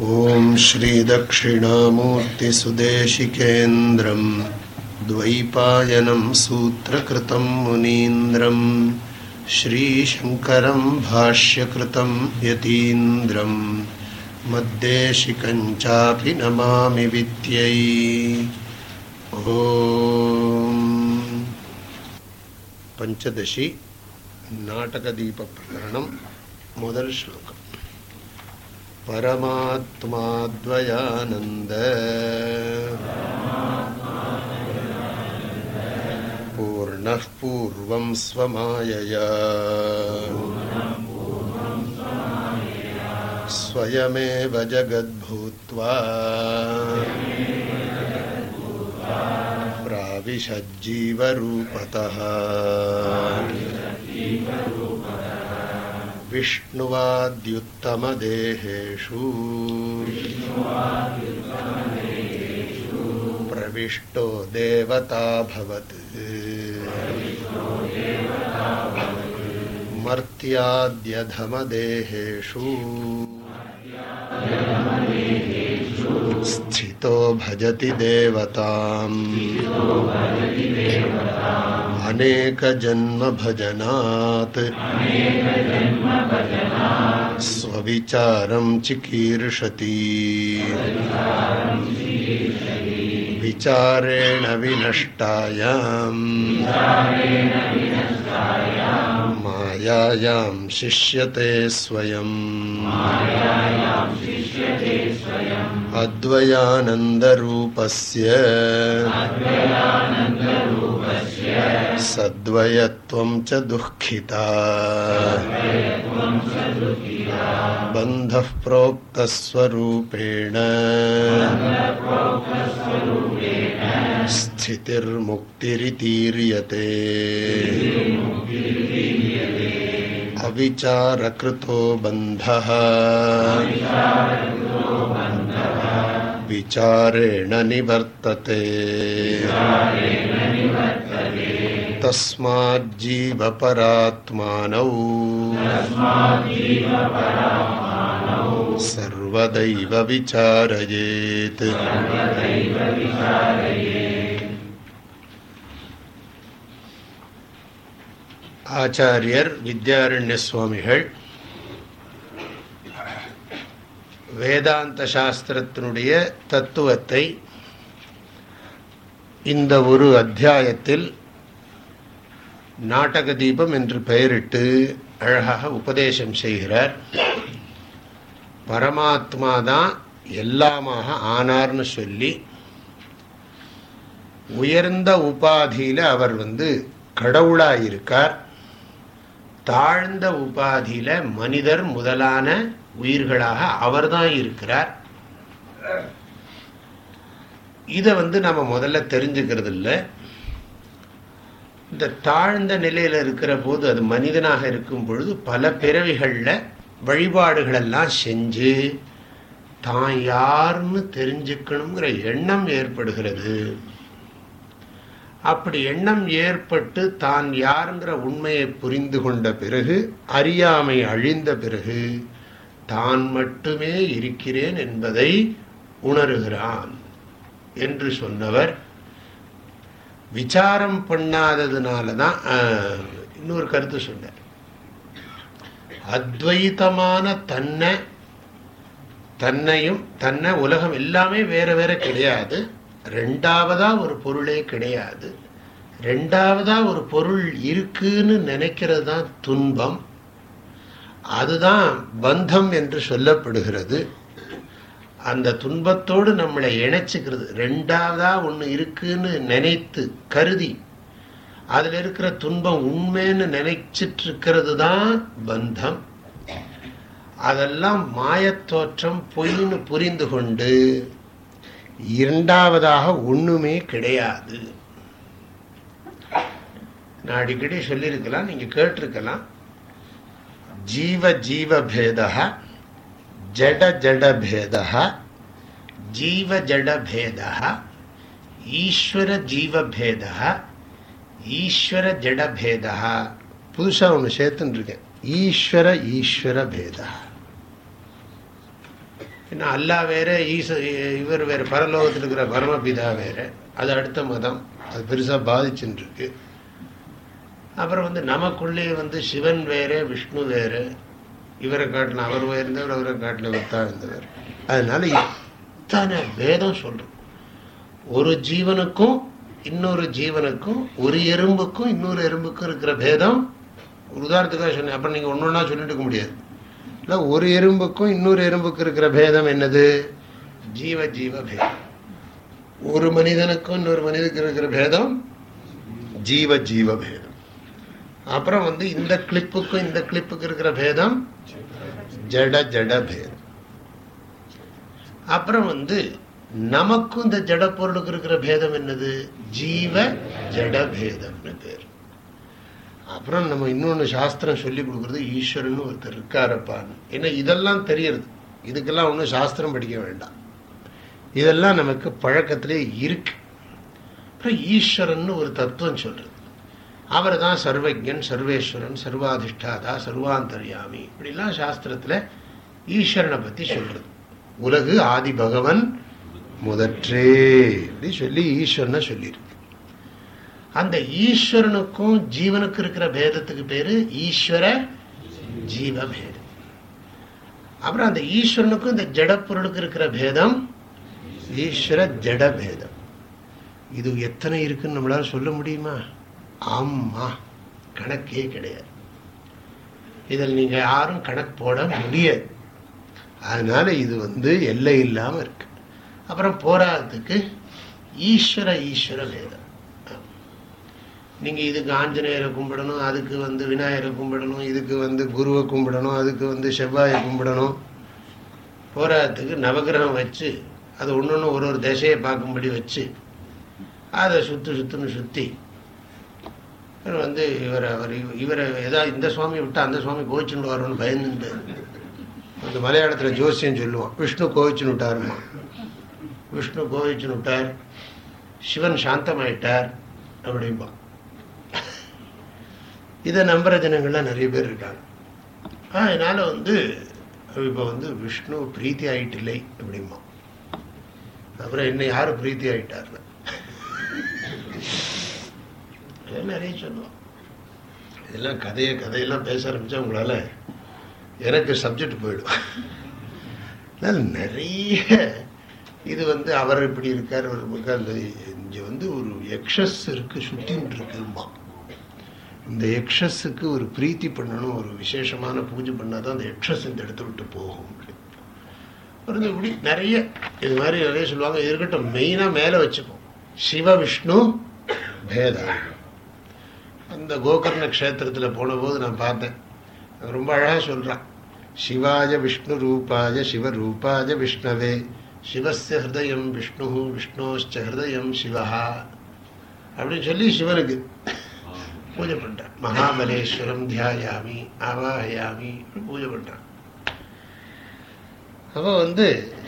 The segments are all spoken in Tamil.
ॐ श्रीदक्षिणामूर्तिसुदेशिकेन्द्रम् द्वैपायनम् सूत्रकृतम् मुनीन्द्रम् श्रीशङ्करम् भाष्यकृतं यतीन्द्रम् मद्देशिकञ्चापि नमामि विद्यै। पञ्चदशि नाटकदीपप्रकरणम् मोदर्श्लोकम् परमात्माद्वयानन्द। पूर्णः पूर्वं स्वमायया। स्वयमेव जगद्भूत्वा। प्राविशज्जीवरूपतः विष्णुवाद्युत्तमदेहेषु। प्रविष्टो देवताभवत् मर्त्याद्यधमदेहेषु स्थितो भजति देवताम्। अनेकजन्मभजनात्। स्वविचारं चिकीर्षति। विचारेण विनष्टायाम्। मायायां शिष्यते स्वयम्। अद्वयानन्दरूपस्य सद्वयत्वं च दुःखिता। बन्धः प्रोक्तस्वरूपेण। स्थितिर्मुक्तिरितीर्यते। अविचारकृतो बन्धः। विचारेण निवर्तते तस्माज्जीवपरात्मानौ सर्वदैव विचारयेत् ஆச்சாரியர் வித்யாரண்ய சுவாமிகள் வேதாந்த சாஸ்திரத்தினுடைய தத்துவத்தை இந்த ஒரு அத்தியாயத்தில் நாடக தீபம் என்று பெயரிட்டு அழகாக உபதேசம் செய்கிறார். பரமாத்மா தான் எல்லாமாக ஆனார்னு சொல்லி உயர்ந்த உபாதியில் அவர் வந்து கடவுளாயிருக்கார். தாழ்ந்த உபாதியில மனிதர் முதலான உயிர்களாக அவர்தான் இருக்கிறார். இதை வந்து நம்ம முதல்ல தெரிஞ்சுக்கிறது இல்லை இந்த தாழ்ந்த நிலையில இருக்கிற போது அது மனிதனாக இருக்கும் பொழுது பல பிறவிகளில் வழிபாடுகள் எல்லாம் செஞ்சு தான் யாருன்னு தெரிஞ்சுக்கணுங்கிற எண்ணம் ஏற்படுகிறது. அப்படி எண்ணம் ஏற்பட்டு தான் யாருங்கிற உண்மையை புரிந்து கொண்ட பிறகு அறியாமை அழிந்த பிறகு தான் மட்டுமே இருக்கிறேன் என்பதை உணர்கிறான் என்று சொன்னவர். விசாரம் பண்ணாததுனால தான் இன்னொரு கருத்து சொன்னார். அத்வைத்தமான தன்னை தன்னையும் தன்னை உலகம் எல்லாமே வேற வேற கிடையாது. ரெண்டாவதா ஒரு பொருளே கிடையாது. ரெண்டாவதா ஒரு பொருள் இருக்குன்னு நினைக்கிறது தான் துன்பம். அதுதான் பந்தம் என்று சொல்லப்படுகிறது. அந்த துன்பத்தோடு நம்மளை இணைச்சிக்கிறது. ரெண்டாவதா ஒன்று இருக்குன்னு நினைத்து கருதி அதில் இருக்கிற துன்பம் உண்மைன்னு நினைச்சிட்டு இருக்கிறது தான் பந்தம். அதெல்லாம் மாயத்தோற்றம் பொய்ன்னு புரிந்து கொண்டு இரண்டாவதாக ஒண்ணுமே கிடையாது. நான் அடிக்கடி சொல்லியிருக்கலாம் நீங்கள் கேட்டிருக்கலாம். ஜீவ ஜீவ பேதா ஜட ஜட பேதா ஜீவ ஜட பேதா ஈஸ்வர ஜீவ பேதா ஈஸ்வர ஜட பேதா புதுசாக ஒன்று சேர்த்துருக்கேன் ஈஸ்வர ஈஸ்வர பேதா ஏன்னா அல்லா வேற ஈச இவர் வேறு பரலோகத்தில் இருக்கிற பரமபிதா வேறு அது அடுத்த மதம். அது பெருசாக பாதிச்சுன்னு இருக்குது அப்புறம் வந்து நமக்குள்ளே வந்து சிவன் வேறு விஷ்ணு வேறு. இவரை காட்டின அவர் உயர்ந்தவர் அவரை காட்டின இவர் இருந்தவர். அதனால இத்தனை பேதம் சொல்றோம். ஒரு ஜீவனுக்கும் இன்னொரு ஜீவனுக்கும் ஒரு எறும்புக்கும் இன்னொரு எறும்புக்கும் இருக்கிற பேதம் ஒரு உதாரணத்துக்காக சொன்னேன். அப்புறம் நீங்கள் ஒன்று ஒன்றா சொல்லிட்டு இருக்க முடியாது. இல்லை ஒரு எறும்புக்கும் இன்னொரு எறும்புக்கும் இருக்கிற பேதம் என்னது? ஜீவ ஜீவ பேதம் ஒரு மனிதனுக்கும் இன்னொரு மனிதனுக்கு இருக்கிற பேதம் ஜீவ ஜீவ பேதம் அப்புறம் வந்து இந்த கிளிப்புக்கும் இந்த கிளிப்புக்கு இருக்கிற பேதம் ஜட ஜட பேதம். அப்புறம் வந்து நமக்கும் இந்த ஜட பொருளுக்கு இருக்கிற பேதம் என்னது? ஜீவ ஜட பேதம்னு பேர். அப்புறம் நம்ம இன்னொன்று சாஸ்திரம் சொல்லி கொடுக்குறது ஈஸ்வரன் ஒருத்தர் இருக்காரப்பான்னு. ஏன்னா இதெல்லாம் தெரியறது. இதுக்கெல்லாம் ஒன்றும் சாஸ்திரம் படிக்க வேண்டாம். இதெல்லாம் நமக்கு பழக்கத்திலே இருக்கு. அப்புறம் ஈஸ்வரன் ஒரு தத்துவம் சொல்றது. அவர் தான் சர்வஜன் சர்வேஸ்வரன் சர்வாதிஷ்டாதா சர்வாந்தர்யாமி. இப்படிலாம் சாஸ்திரத்தில் ஈஸ்வரனை பற்றி சொல்றது. உலகு ஆதி பகவன் முதற்றே அப்படி சொல்லி ஈஸ்வரனை சொல்லியிருக்கு. அந்த ஈஸ்வரனுக்கும் ஜீவனுக்கு இருக்கிற பேதத்துக்கு பேரு ஈஸ்வர ஜீவ பேதம் அப்புறம் அந்த ஈஸ்வரனுக்கும் இந்த ஜடப்பொருளுக்கு இருக்கிற பேதம் ஈஸ்வர ஜட பேதம் இது எத்தனை இருக்குன்னு நம்மளால சொல்ல முடியுமா? ஆமா கணக்கே கிடையாது. இதில் நீங்க யாரும் கணக்கு போட முடியாது. அதனால இது வந்து எல்லை இல்லாம இருக்கு. அப்புறம் போராட்டத்துக்கு ஈஸ்வர ஈஸ்வர வேதம். நீங்க இதுக்கு ஆஞ்சநேயரை கும்பிடணும் அதுக்கு வந்து விநாயகரை கும்பிடணும் இதுக்கு வந்து குருவை கும்பிடணும் அதுக்கு வந்து செவ்வாயை கும்பிடணும். போராட்டத்துக்கு நவகிரகம் வச்சு அது ஒன்று ஒன்று ஒரு ஒரு திசையை பார்க்கும்படி வச்சு அதை சுத்து சுத்துன்னு சுற்றி வந்து இவரை அவர் இவரை ஏதாவது இந்த சுவாமி விட்டால் அந்த சுவாமி கோவிச்சுன்னு வரும்னு பயந்துட்டு அந்த மலையாளத்தில் ஜோசியம் சொல்லுவான் விஷ்ணு கோவிச்சுன்னு விட்டாருமா விஷ்ணு கோவிச்சுன்னு விட்டார் சிவன் சாந்தமாயிட்டார் அப்படிம்பா இதை நம்புகிற ஜனங்கள்லாம் நிறைய பேர் இருக்காங்க. அதனால் வந்து இப்போ வந்து விஷ்ணு பிரீத்தி ஆயிட்டில்லை அப்படிம்பா அப்புறம் என்ன யாரும் பிரீத்தி ஆயிட்டார்னு நிறைய சொல்லுவோம் இதெல்லாம் கதையை கதையெல்லாம் பேச ஆரம்பிச்சா உங்களால எனக்கு சப்ஜெக்ட் போயிடும். அதனால் நிறைய இது வந்து அவர் இப்படி இருக்கார் அவர் இருக்கார். அந்த இங்கே வந்து ஒரு எக்ஷஸ் இருக்கு சுத்தின்னு இருக்குமா இந்த எக்ஷஸுக்கு ஒரு பிரீத்தி பண்ணணும் ஒரு விசேஷமான பூஜை பண்ணாதான் அந்த எக்ஷஸ் இந்த இடத்த விட்டு போகும். வந்து இப்படி நிறைய இது மாதிரி நிறைய சொல்லுவாங்க. இது இருக்கட்டும் மெயினாக மேலே வச்சுப்போம் சிவ விஷ்ணு பேதா அந்த கோகர்ண க்ஷேத்திரத்தில் போன போது நான் பார்த்தேன். ரொம்ப அழகாக சொல்கிறான் சிவாய விஷ்ணு ரூபாய சிவ ரூபாய விஷ்ணவே சிவஸ்ய ஹிருதயம் விஷ்ணு விஷ்ணோச்ச ஹிருதயம் சிவஹா. அப்படின்னு சொல்லி சிவனுக்கு பூஜை பண்றான். மகாபலேஸ்வரம் தியாயாமி ஆவாயாமி பூஜை பண்றான். அப்போ வந்து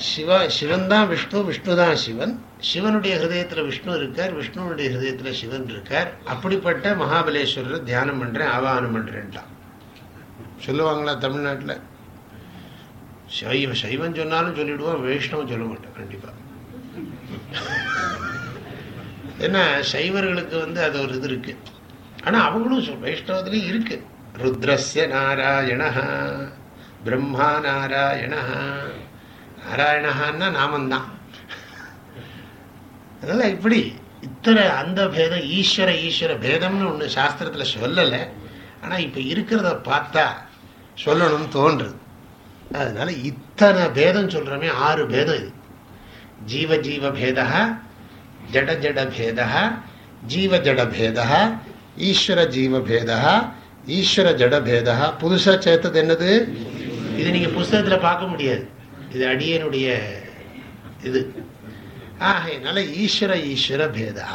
சிவா சிவன் தான் விஷ்ணு விஷ்ணு தான் சிவன். சிவனுடைய ஹிருதயத்தில் விஷ்ணு இருக்கார் விஷ்ணுனுடைய ஹிரதயத்தில் சிவன் இருக்கார். அப்படிப்பட்ட மகாபலேஸ்வரர் தியானம் பண்ணுறேன் ஆவாகனம் பண்ணுறேன்ட்டான் சொல்லுவாங்களா தமிழ்நாட்டில்? சைவ சைவம் சொன்னாலும் சொல்லிடுவோம் வைஷ்ணவம் சொல்ல மாட்டேன் கண்டிப்பாக ஏன்னா சைவர்களுக்கு வந்து அது ஒரு இது இருக்குது ஆனால் அவங்களும் சொல் வைஷ்ணவத்திலையும் ருத்ரஸ்ய நாராயணா பிரம்மா நாராயண நாராயணஹான்னா நாமந்தான் அதனால இப்படி இத்தனை அந்த பேதம் ஈஸ்வர ஈஸ்வர பேதம்னு ஒன்று சாஸ்திரத்தில் சொல்லலை. ஆனால் இப்போ இருக்கிறத பார்த்தா சொல்லணும்னு தோன்றுது. அதனால இத்தனை பேதம் சொல்றோமே ஆறு பேதம் இது. ஜீவ ஜீவ பேதா ஜட ஜட பேதா ஜீவ ஜட பேதா ஈஸ்வர ஜீவ பேதா ஈஸ்வர ஜட பேதா. புதுசாக சேர்த்தது என்னது? இது நீங்க புஸ்தகத்துல பார்க்க முடியாது. இது அடியனுடைய இது. ஆகையினால ஈஸ்வர ஈஸ்வர பேதா.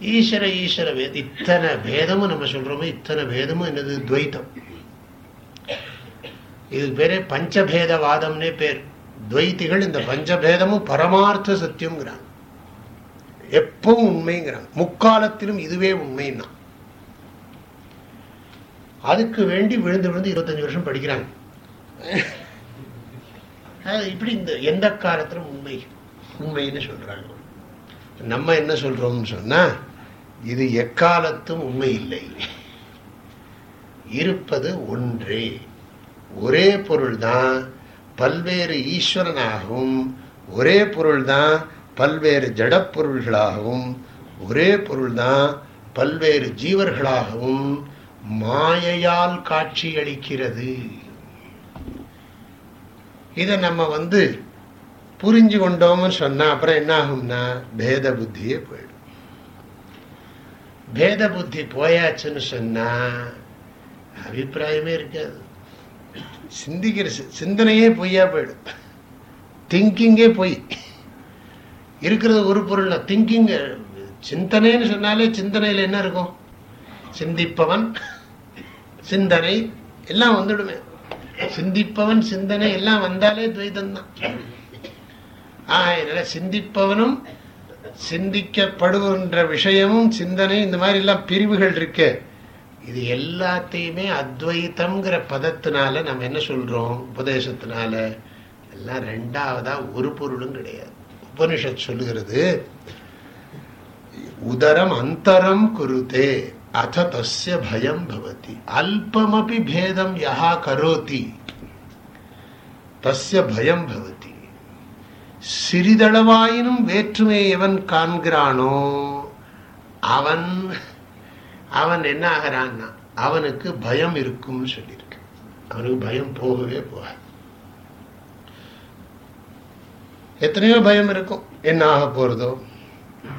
ஈஸ்வர ஈஸ்வர இத்தனை பேதமும் நம்ம சொல்றோமே இத்தனை பேதமும் என்னது? துவைத்தம். இதுக்கு பேரே பஞ்சபேதவாதம்னே பேர். துவைத்திகள் இந்த பஞ்சபேதமும் பரமார்த்த சத்தியம்ங்கிறாங்க. எப்பவும் உண்மைங்கிறாங்க. முக்காலத்திலும் இதுவே உண்மைன்னா. அதுக்கு வேண்டி விழுந்து விழுந்து இருபத்தஞ்சு வருஷம் படிக்கிறாங்க. இப்படி இந்த எந்த காலத்திலும் உண்மை உண்மைன்னு சொல்றாங்க. நம்ம என்ன சொல்றோம்னு சொன்னா இது எக்காலத்தும் உண்மை இல்லை. இருப்பது ஒன்றே. ஒரே பொருள் தான் பல்வேறு ஈஸ்வரனாகவும் ஒரே பொருள் தான் பல்வேறு ஜடப்பொருள்களாகவும் ஒரே பொருள் தான் பல்வேறு ஜீவர்களாகவும் மாயையால் காட்சியளிக்கிறது. இதை நம்ம வந்து புரிஞ்சு கொண்டோம்னு சொன்னா அப்புறம் என்ன ஆகும்னா பேத புத்தியே போயிடும். பேத புத்தி போயாச்சுன்னு சொன்னா அபிப்பிராயமே இருக்காது. சிந்திக்கிற சி- சிந்தனையே பொய்யா போயிடும். திங்கிங்கே பொய். இருக்கிறது ஒரு பொருள் திங்கிங் சிந்தனைன்னு சொன்னாலே சிந்தனையில் என்ன இருக்கும்? சிந்திப்பவன் சிந்தனை எல்லாம் வந்துடுமே. சிந்திப்பவன் சிந்தனை எல்லாம் வந்தாலே துவைதம் தான் அதனால சிந்திப்பவனும் சிந்திக்கப்படுகின்ற விஷயமும் சிந்தனை இந்த மாதிரி எல்லாம் பிரிவுகள் இருக்கு. இது எல்லாத்தையுமே அத்வைத்தம்ங்கிற பதத்தினால நம்ம என்ன சொல்றோம்? உபதேசத்தினால. எல்லாம் ரெண்டாவதா ஒரு பொருளும் கிடையாது. உபனிஷத் சொல்லுகிறது உதரம் அந்தரம் குருதே அத தஸ்ய பயம் பவதி அல்பமபி பேதம் யஹா கரோதி தஸ்ய பயம் பவதி சிறிதளவாயினும் வேற்றுமை எவன் காண்கிறானோ அவன் அவன் என்ன ஆகிறான்னா அவனுக்கு பயம் இருக்கும்னு சொல்லியிருக்கு. அவனுக்கு பயம் போகவே போகாது. எத்தனையோ பயம் இருக்கும். என்ன ஆக போறதோ?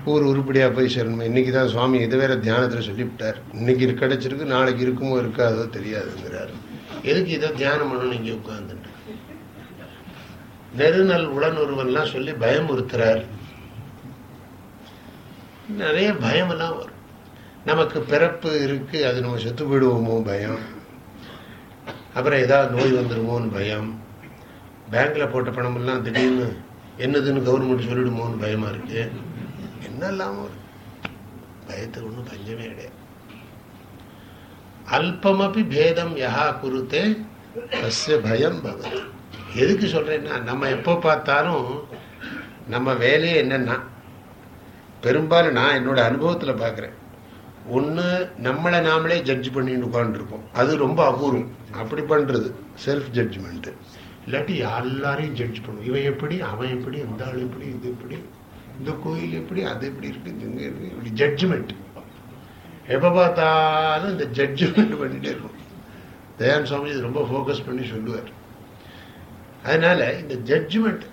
ஊர் உருப்படியா போய் சேரணும். இன்றைக்கி தான் சுவாமி இது வேற தியானத்துல சொல்லிவிட்டார். இன்னைக்கு இரு- கிடைச்சிருக்கு நாளைக்கு இருக்குமோ இருக்காதோ தெரியாதுங்கிறாரு. எதுக்கு இதை தியானம் பண்ணணும்? இங்க உட்கார்ந்துட்டு. நெருநல் உடனொருவன்லாம் சொல்லி பயமுறுத்துறார். நிறைய பயமெல்லாம் வரும். நமக்கு பிறப்பு இருக்கு அது நம்ம செத்து போயிடுவோமோ பயம். அப்புறம் ஏதாவது நோய் வந்துருமோன்னு பயம். பேங்க்ல போட்ட பணமெல்லாம் திடீர்னு என்னதுன்னு கவர்மெண்ட் சொல்லிடுமோன்னு பயமா இருக்கு. என்னெல்லாம் வரும். பயத்துக்கு ஒன்றும் பஞ்சமே கிடையாது. அல்பமபி பேதம் யஹா குருத்தே தஸ்ய பயம் பவதி. எதுக்கு சொல்றேன்னா நம்ம எப்போ பார்த்தாலும் நம்ம வேலையே என்னன்னா பெரும்பாலும் நான் என்னோட அனுபவத்துல பார்க்குறேன். ஒன்று நம்மளை நாமளே ஜட்ஜ் பண்ணிட்டு உட்காந்துருக்கோம் அது ரொம்ப அபூர்வம். அப்படி பண்றது செல்ஃப் ஜட்ஜ்மெண்ட் இல்லாட்டி எல்லாரையும் ஜட்ஜ் பண்ணுவோம் இவன் எப்படி அவன் எப்படி இந்த ஆள் எப்படி இது எப்படி? இந்த கோயில் எப்படி அது எப்படி இருக்கு இப்படி ஜட்ஜ்மெண்ட் எப்போ பார்த்தாலும் இந்த ஜட்ஜ்மெண்ட் பண்ணிட்டே இருக்கும். தயான் சுவாமி இது ரொம்ப ஃபோக்கஸ் பண்ணி சொல்லுவார். அதனால இந்த ஜட்ஜ்மெண்ட்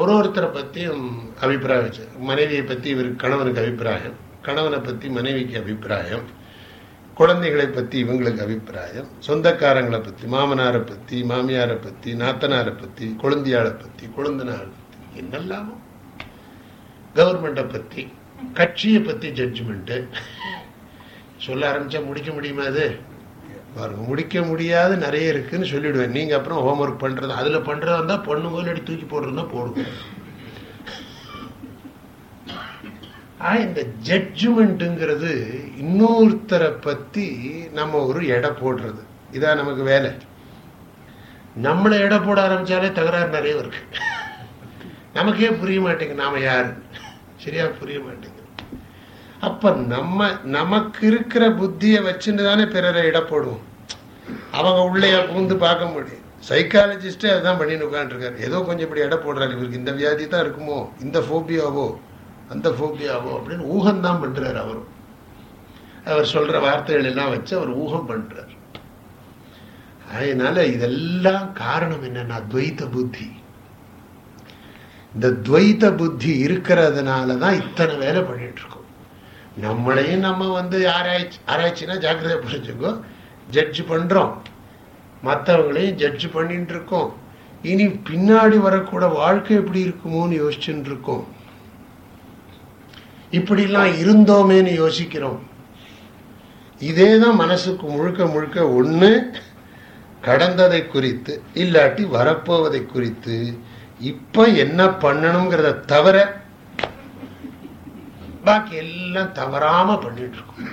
ஒரு ஒருத்தரை பற்றியும் அபிப்பிராயம் வச்சு மனைவியை பற்றி இவருக்கு கணவனுக்கு அபிப்பிராயம் கணவனை பற்றி மனைவிக்கு அபிப்பிராயம் குழந்தைகளை பற்றி இவங்களுக்கு அபிப்பிராயம் சொந்தக்காரங்களை பற்றி மாமனாரை பற்றி மாமியாரை பற்றி நாத்தனாரை பற்றி குழந்தையாளை பற்றி குழந்தனாரை பற்றி என்னெல்லாமோ. கவர்மெண்ட்டை பற்றி கட்சியை பற்றி ஜட்ஜ்மெண்ட்டு சொல்ல ஆரம்பிச்சா முடிக்க முடியுமா அது? பாருங்க முடிக்க முடியாத நிறைய இருக்குன்னு சொல்லிடுவேன். நீங்க அப்புறம் ஹோம்ஒர்க் பண்றது அதுல பண்றதா இருந்தா பொண்ணு இல்லாட்டி தூக்கி போடுறதா போடுங்க. ஆ, இந்த ஜட்ஜ்மெண்ட்டுங்கிறது இன்னொருத்தரை பத்தி நம்ம ஒரு எடை போடுறது. இதான் நமக்கு வேலை. நம்மளை எடை போட ஆரம்பிச்சாலே தகராறு நிறைய இருக்கு. நமக்கே புரிய மாட்டேங்குது நாம யாரு சரியா புரிய மாட்டேங்குது. அப்ப நம்ம நமக்கு இருக்கிற புத்தியை வச்சுட்டு தானே பிறரை இட போடுவோம் அவங்க உள்ளே புகுந்து பார்க்க முடியும். சைக்காலஜிஸ்டே அதுதான் பண்ணிட்டு உட்காந்துருக்காரு ஏதோ கொஞ்சம் இப்படி எடை போடுறாரு. இவருக்கு இந்த வியாதி தான் இருக்குமோ? இந்த ஃபோபியாவோ அந்த ஃபோபியாவோ அப்படின்னு ஊகம்தான் பண்ணுறாரு பண்றாரு அவரும் அவர் சொல்ற வார்த்தைகள் எல்லாம் வச்சு அவர் ஊகம் பண்ணுறார் அதனால இதெல்லாம் காரணம் என்னன்னா துவைத்த புத்தி. இந்த துவைத புத்தி இருக்கிறதுனால தான் இத்தனை வேலை பண்ணிட்டு இருக்கோம் நம்மளையும் நம்ம வந்து ஆராய்ச்சி ஆராய்ச்சினா ஜாக்கிரதை புரிஞ்சுக்கோ ஜட்ஜ் பண்றோம். மற்றவங்களையும் ஜட்ஜ் பண்ணிட்டு இருக்கோம் இனி பின்னாடி வரக்கூட வாழ்க்கை எப்படி இருக்குமோன்னு யோசிச்சுட்டு இருக்கோம் இப்படிலாம் இருந்தோமேன்னு யோசிக்கிறோம். இதே தான் மனசுக்கு முழுக்க முழுக்க ஒண்ணு கடந்ததை குறித்து இல்லாட்டி வரப்போவதை குறித்து இப்ப என்ன பண்ணணுங்கிறத தவிர பாக்கி எல்லாம் தவறாம பண்ணிட்டு இருக்கும்.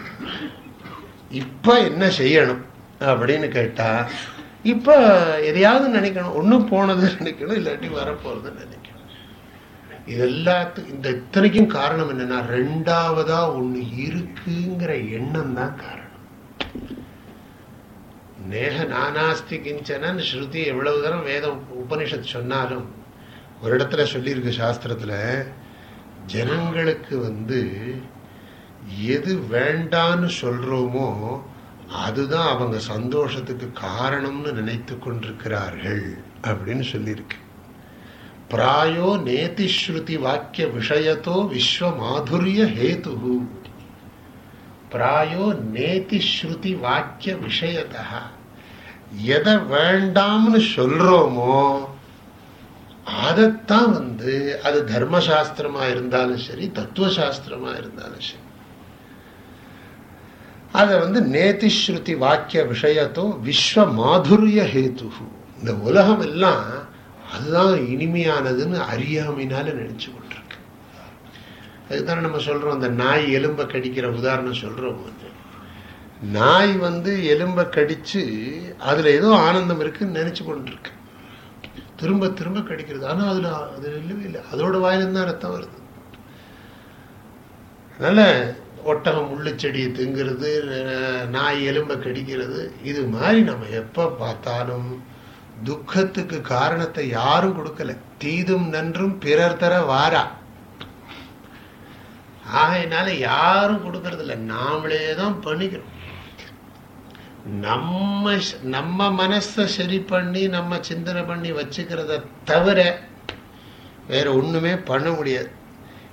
இப்ப என்ன செய்யணும் அப்படின்னு கேட்டா இப்ப எதையாவது நினைக்கணும். ஒன்னும் போனது நினைக்கணும் இல்லாட்டி வரப்போறது நினைக்கணும். இது எல்லாத்துக்கும் இந்த இத்தனைக்கும் காரணம் என்னன்னா ரெண்டாவதா ஒண்ணு இருக்குங்கிற எண்ணம் தான் காரணம். நேக நானாஸ்தி கிஞ்சனன் ஸ்ருதி எவ்வளவு தரம் வேதம் உபனிஷத் சொன்னாலும் ஒரு இடத்துல சொல்லியிருக்கு சாஸ்திரத்தில் ஜனங்களுக்கு வந்து எது வேண்டான்னு சொல்கிறோமோ அதுதான் அவங்க சந்தோஷத்துக்கு காரணம்னு நினைத்து கொண்டிருக்கிறார்கள் அப்படின்னு சொல்லியிருக்கு. பிராயோ நேதிஸ்ருதி வாக்கிய விஷயத்தோ விஸ்வ மாதுரிய ஹேது பிராயோ நேதிஸ்ருதி வாக்கிய விஷயத்தா எதை வேண்டாம்னு சொல்றோமோ அதைத்தான் வந்து அது தர்மசாஸ்திரமா இருந்தாலும் சரி தத்துவ சாஸ்திரமா இருந்தாலும் சரி. அதை வந்து நேதிஸ்ருதி வாக்கிய விஷயத்தோ விஸ்வ மாதுரிய ஹேத்து இந்த உலகம் எல்லாம் அதுதான் இனிமையானதுன்னு அறியாமையினால நினைச்சு கொண்டிருக்கு. அதுதானே நம்ம சொல்றோம் அந்த நாய் எலும்பை கடிக்கிற உதாரணம் சொல்றோம் வந்து. நாய் வந்து எலும்பை கடிச்சு அதுல ஏதோ ஆனந்தம் இருக்குன்னு நினைச்சு கொண்டிருக்கு. திரும்ப திரும்ப கடிக்கிறது. ஆனா அதுல அது இல்லவே இல்லை. அதோட வாயிலிருந்து தான் ரத்தம் வருது. அதனால ஒட்டகம் முள்ளுச்செடியை திங்கிறது நாய் எலும்பை கடிக்கிறது இது மாதிரி நம்ம எப்ப பார்த்தாலும் துக்கத்துக்கு காரணத்தை யாரும் கொடுக்கல. தீதும் நன்றும் பிறர் தர வாரா. ஆகையினால யாரும் கொடுக்கறதில்ல. நாமளே தான் பண்ணிக்கிறோம். நம்ம நம்ம மனசை சரி பண்ணி நம்ம சிந்தனை பண்ணி வச்சுக்கிறத தவிர வேற ஒன்றுமே பண்ண முடியாது.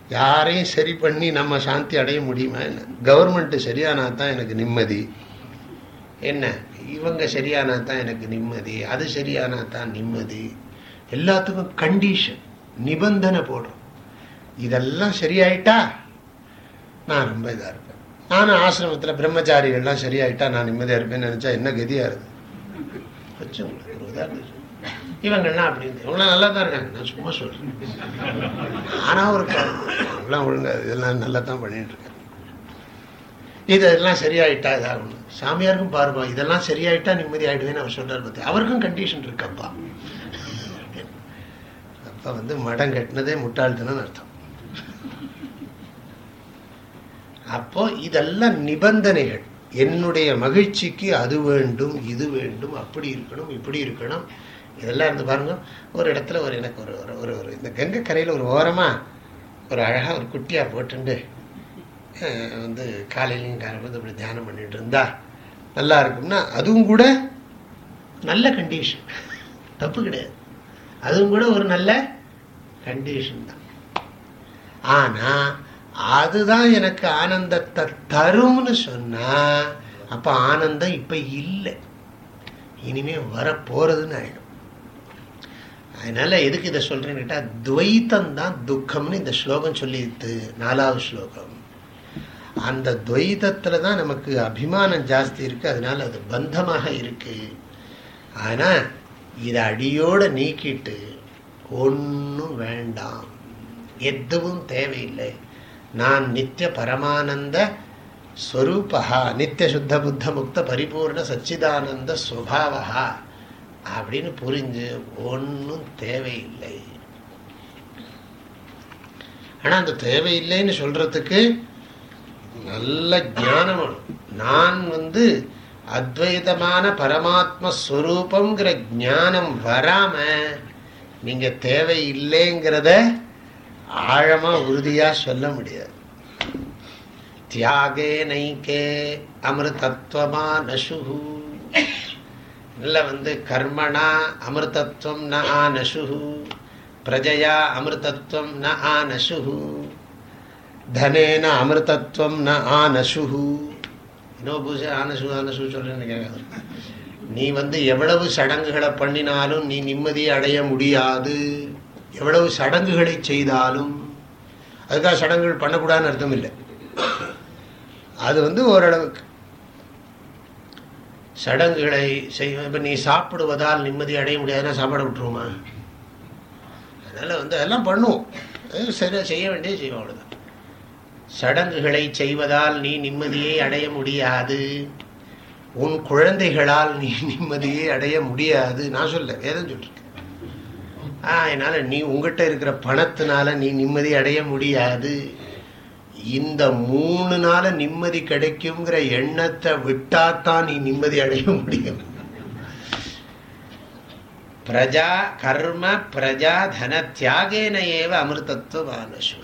யாரையும் சரி பண்ணி நம்ம சாந்தி அடைய முடியுமா என்ன? கவர்மெண்ட்டு சரியானா தான் எனக்கு நிம்மதி. என்ன? இவங்க சரியானா தான் எனக்கு நிம்மதி. அது சரியானா தான் நிம்மதி. எல்லாத்துக்கும் கண்டிஷன் நிபந்தனை போடுறோம். இதெல்லாம் சரியாயிட்டா நான் ரொம்ப இதாக இருப்பேன். நானும் ஆசிரமத்தில் பிரம்மச்சாரிகள்லாம் சரியாயிட்டா நான் நிம்மதியாக இருப்பேன்னு நினச்சா என்ன கதியாக இருக்குது வச்சு உங்களுக்கு ஒரு உதாரணம் இவங்கெல்லாம் அப்படி இவங்களாம் நல்லா தான் இருக்காங்க. நான் சும்மா சொல்கிறேன் ஆனால் ஒரு அவங்களாம் ஒழுங்கா இதெல்லாம் நல்லா தான் பண்ணிட்டு இருக்காங்க இதெல்லாம் சரியாயிட்டா இதாகணும். சாமியாருக்கும் பாருப்பா இதெல்லாம் சரியாயிட்டா நிம்மதி ஆயிடுவேன்னு அவர் சொல்றாரு பத்தி அவருக்கும் கண்டிஷன் இருக்கப்பா அப்ப. வந்து மடம் கட்டினதே முட்டாள்தனம் அர்த்தம். அப்போ இதெல்லாம் நிபந்தனைகள். என்னுடைய மகிழ்ச்சிக்கு அது வேண்டும் இது வேண்டும் அப்படி இருக்கணும் இப்படி இருக்கணும். இதெல்லாம் இருந்து பாருங்க. ஒரு இடத்துல ஒரு எனக்கு ஒரு ஒரு ஒரு இந்த கங்கை கரையில் ஒரு ஓரமாக ஒரு அழகாக ஒரு குட்டியாக போட்டுண்டு வந்து காலையிலையும் காலையில் வந்து அப்படி தியானம் பண்ணிட்டு இருந்தா நல்லா இருக்கும்னா அதுவும் கூட நல்ல கண்டிஷன் தப்பு கிடையாது. அதுவும் கூட ஒரு நல்ல கண்டிஷன் தான். ஆனா அதுதான் எனக்கு ஆனந்தத்தை தரும்னு சொன்னா அப்ப ஆனந்தம் இப்ப இல்லை. இனிமே வரப்போறதுன்னு ஆயிடும். அதனால எதுக்கு இதை சொல்றேன்னு கேட்டா துவைத்தம் தான் துக்கம்னு இந்த ஸ்லோகம் சொல்லிடுது நாலாவது ஸ்லோகம். அந்த துவைதத்துல தான் நமக்கு அபிமானம் ஜாஸ்தி இருக்கு அதனால அது பந்தமாக இருக்கு. ஆனா இதை அடியோட நீக்கிட்டு ஒன்றும் வேண்டாம். எதுவும் தேவையில்லை. நான் நித்திய பரமானந்த ஸ்வரூபா நித்திய சுத்த புத்த முக்த பரிபூர்ண சச்சிதானந்த சுவாவா அப்படின்னு புரிஞ்சு ஒன்றும் தேவையில்லை. ஆனால் அந்த தேவையில்லைன்னு சொல்றதுக்கு நல்ல ஞானம் நான் வந்து அத்வைதமான பரமாத்ம ஸ்வரூபங்கிற ஞானம் வராம நீங்க தேவையில்லைங்கிறத ஆழமா உறுதியா சொல்ல முடியாது. தியாகே நைக்கே அமிர்தத்வமா நசு இல்லை வந்து கர்மணா அமிர்தத்வம் ந ஆ நசு பிரஜையா அமிர்தத்வம் ந ஆ நசு தனேன அமிர்தத்வம் ந ஆ நசு இன்னும் பூஜை ஆனசு ஆனசு சொல்றேன்னு நீ வந்து எவ்வளவு சடங்குகளை பண்ணினாலும் நீ நிம்மதியை அடைய முடியாது. எவ்வளவு சடங்குகளை செய்தாலும் அதுக்காக சடங்குகள் பண்ணக்கூடாதுன்னு அர்த்தம் இல்லை அது வந்து ஓரளவுக்கு. சடங்குகளை செய்ய இப்போ நீ சாப்பிடுவதால் நிம்மதி அடைய முடியாதுன்னா சாப்பாடு விட்டுருவோமா? அதனால வந்து அதெல்லாம் பண்ணுவோம். சரியாக செய்ய வேண்டிய செய்வோம் அவ்வளோதான் சடங்குகளை செய்வதால் நீ நிம்மதியை அடைய முடியாது. உன் குழந்தைகளால் நீ நிம்மதியை அடைய முடியாது. நான் சொல்ல வேதம் சொல்லிருக்கேன் அதனால நீ உங்ககிட்ட இருக்கிற பணத்தினால நீ நிம்மதி அடைய முடியாது. இந்த மூணு நாள நிம்மதி கிடைக்குங்கிற எண்ணத்தை விட்டாத்தான் நீ நிம்மதி அடைய முடியும். பிரஜா கர்ம பிரஜா தன தியாகேன ஏவ அமிர்தத்துவமானசு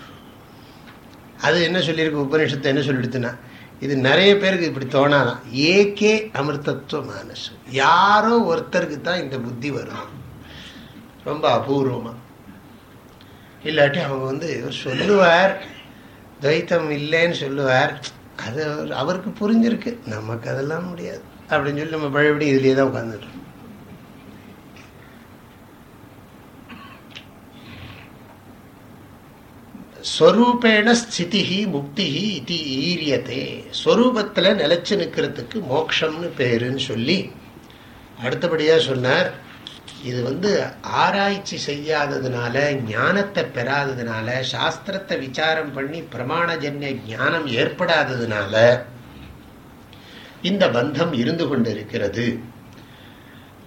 அது என்ன சொல்லியிருக்கு? உபனிஷத்தை என்ன சொல்லிடுத்துனா இது நிறைய பேருக்கு இப்படி தோணாதான். ஏகே அமிர்தத்துவ மானசு யாரோ ஒருத்தருக்கு தான் இந்த புத்தி வரும். ரொம்ப அபூர்வமா. இல்லாட்டி அவங்க வந்து சொல்லுவார் துவைத்தம் இல்லைன்னு சொல்லுவார். அது அவருக்கு புரிஞ்சிருக்கு. நமக்கு அதெல்லாம் முடியாது. அப்படின்னு சொல்லி நம்ம பழையபடி இதுலேயே தான் உட்காந்துட்டு ஸ்வரூபேண ஸ்திதிஹி முக்தி இது ஈரியத்தே ஸ்வரூபத்தில் நிலச்சி நிற்கிறதுக்கு மோக்ஷம்னு பேருன்னு சொல்லி அடுத்தபடியாக சொன்னார் இது வந்து ஆராய்ச்சி செய்யாததுனால ஞானத்தை பெறாததுனால சாஸ்திரத்தை விசாரம் பண்ணி பிரமாணஜன்ய ஞானம் ஏற்படாததுனால இந்த பந்தம் இருந்து கொண்டு இருக்கிறது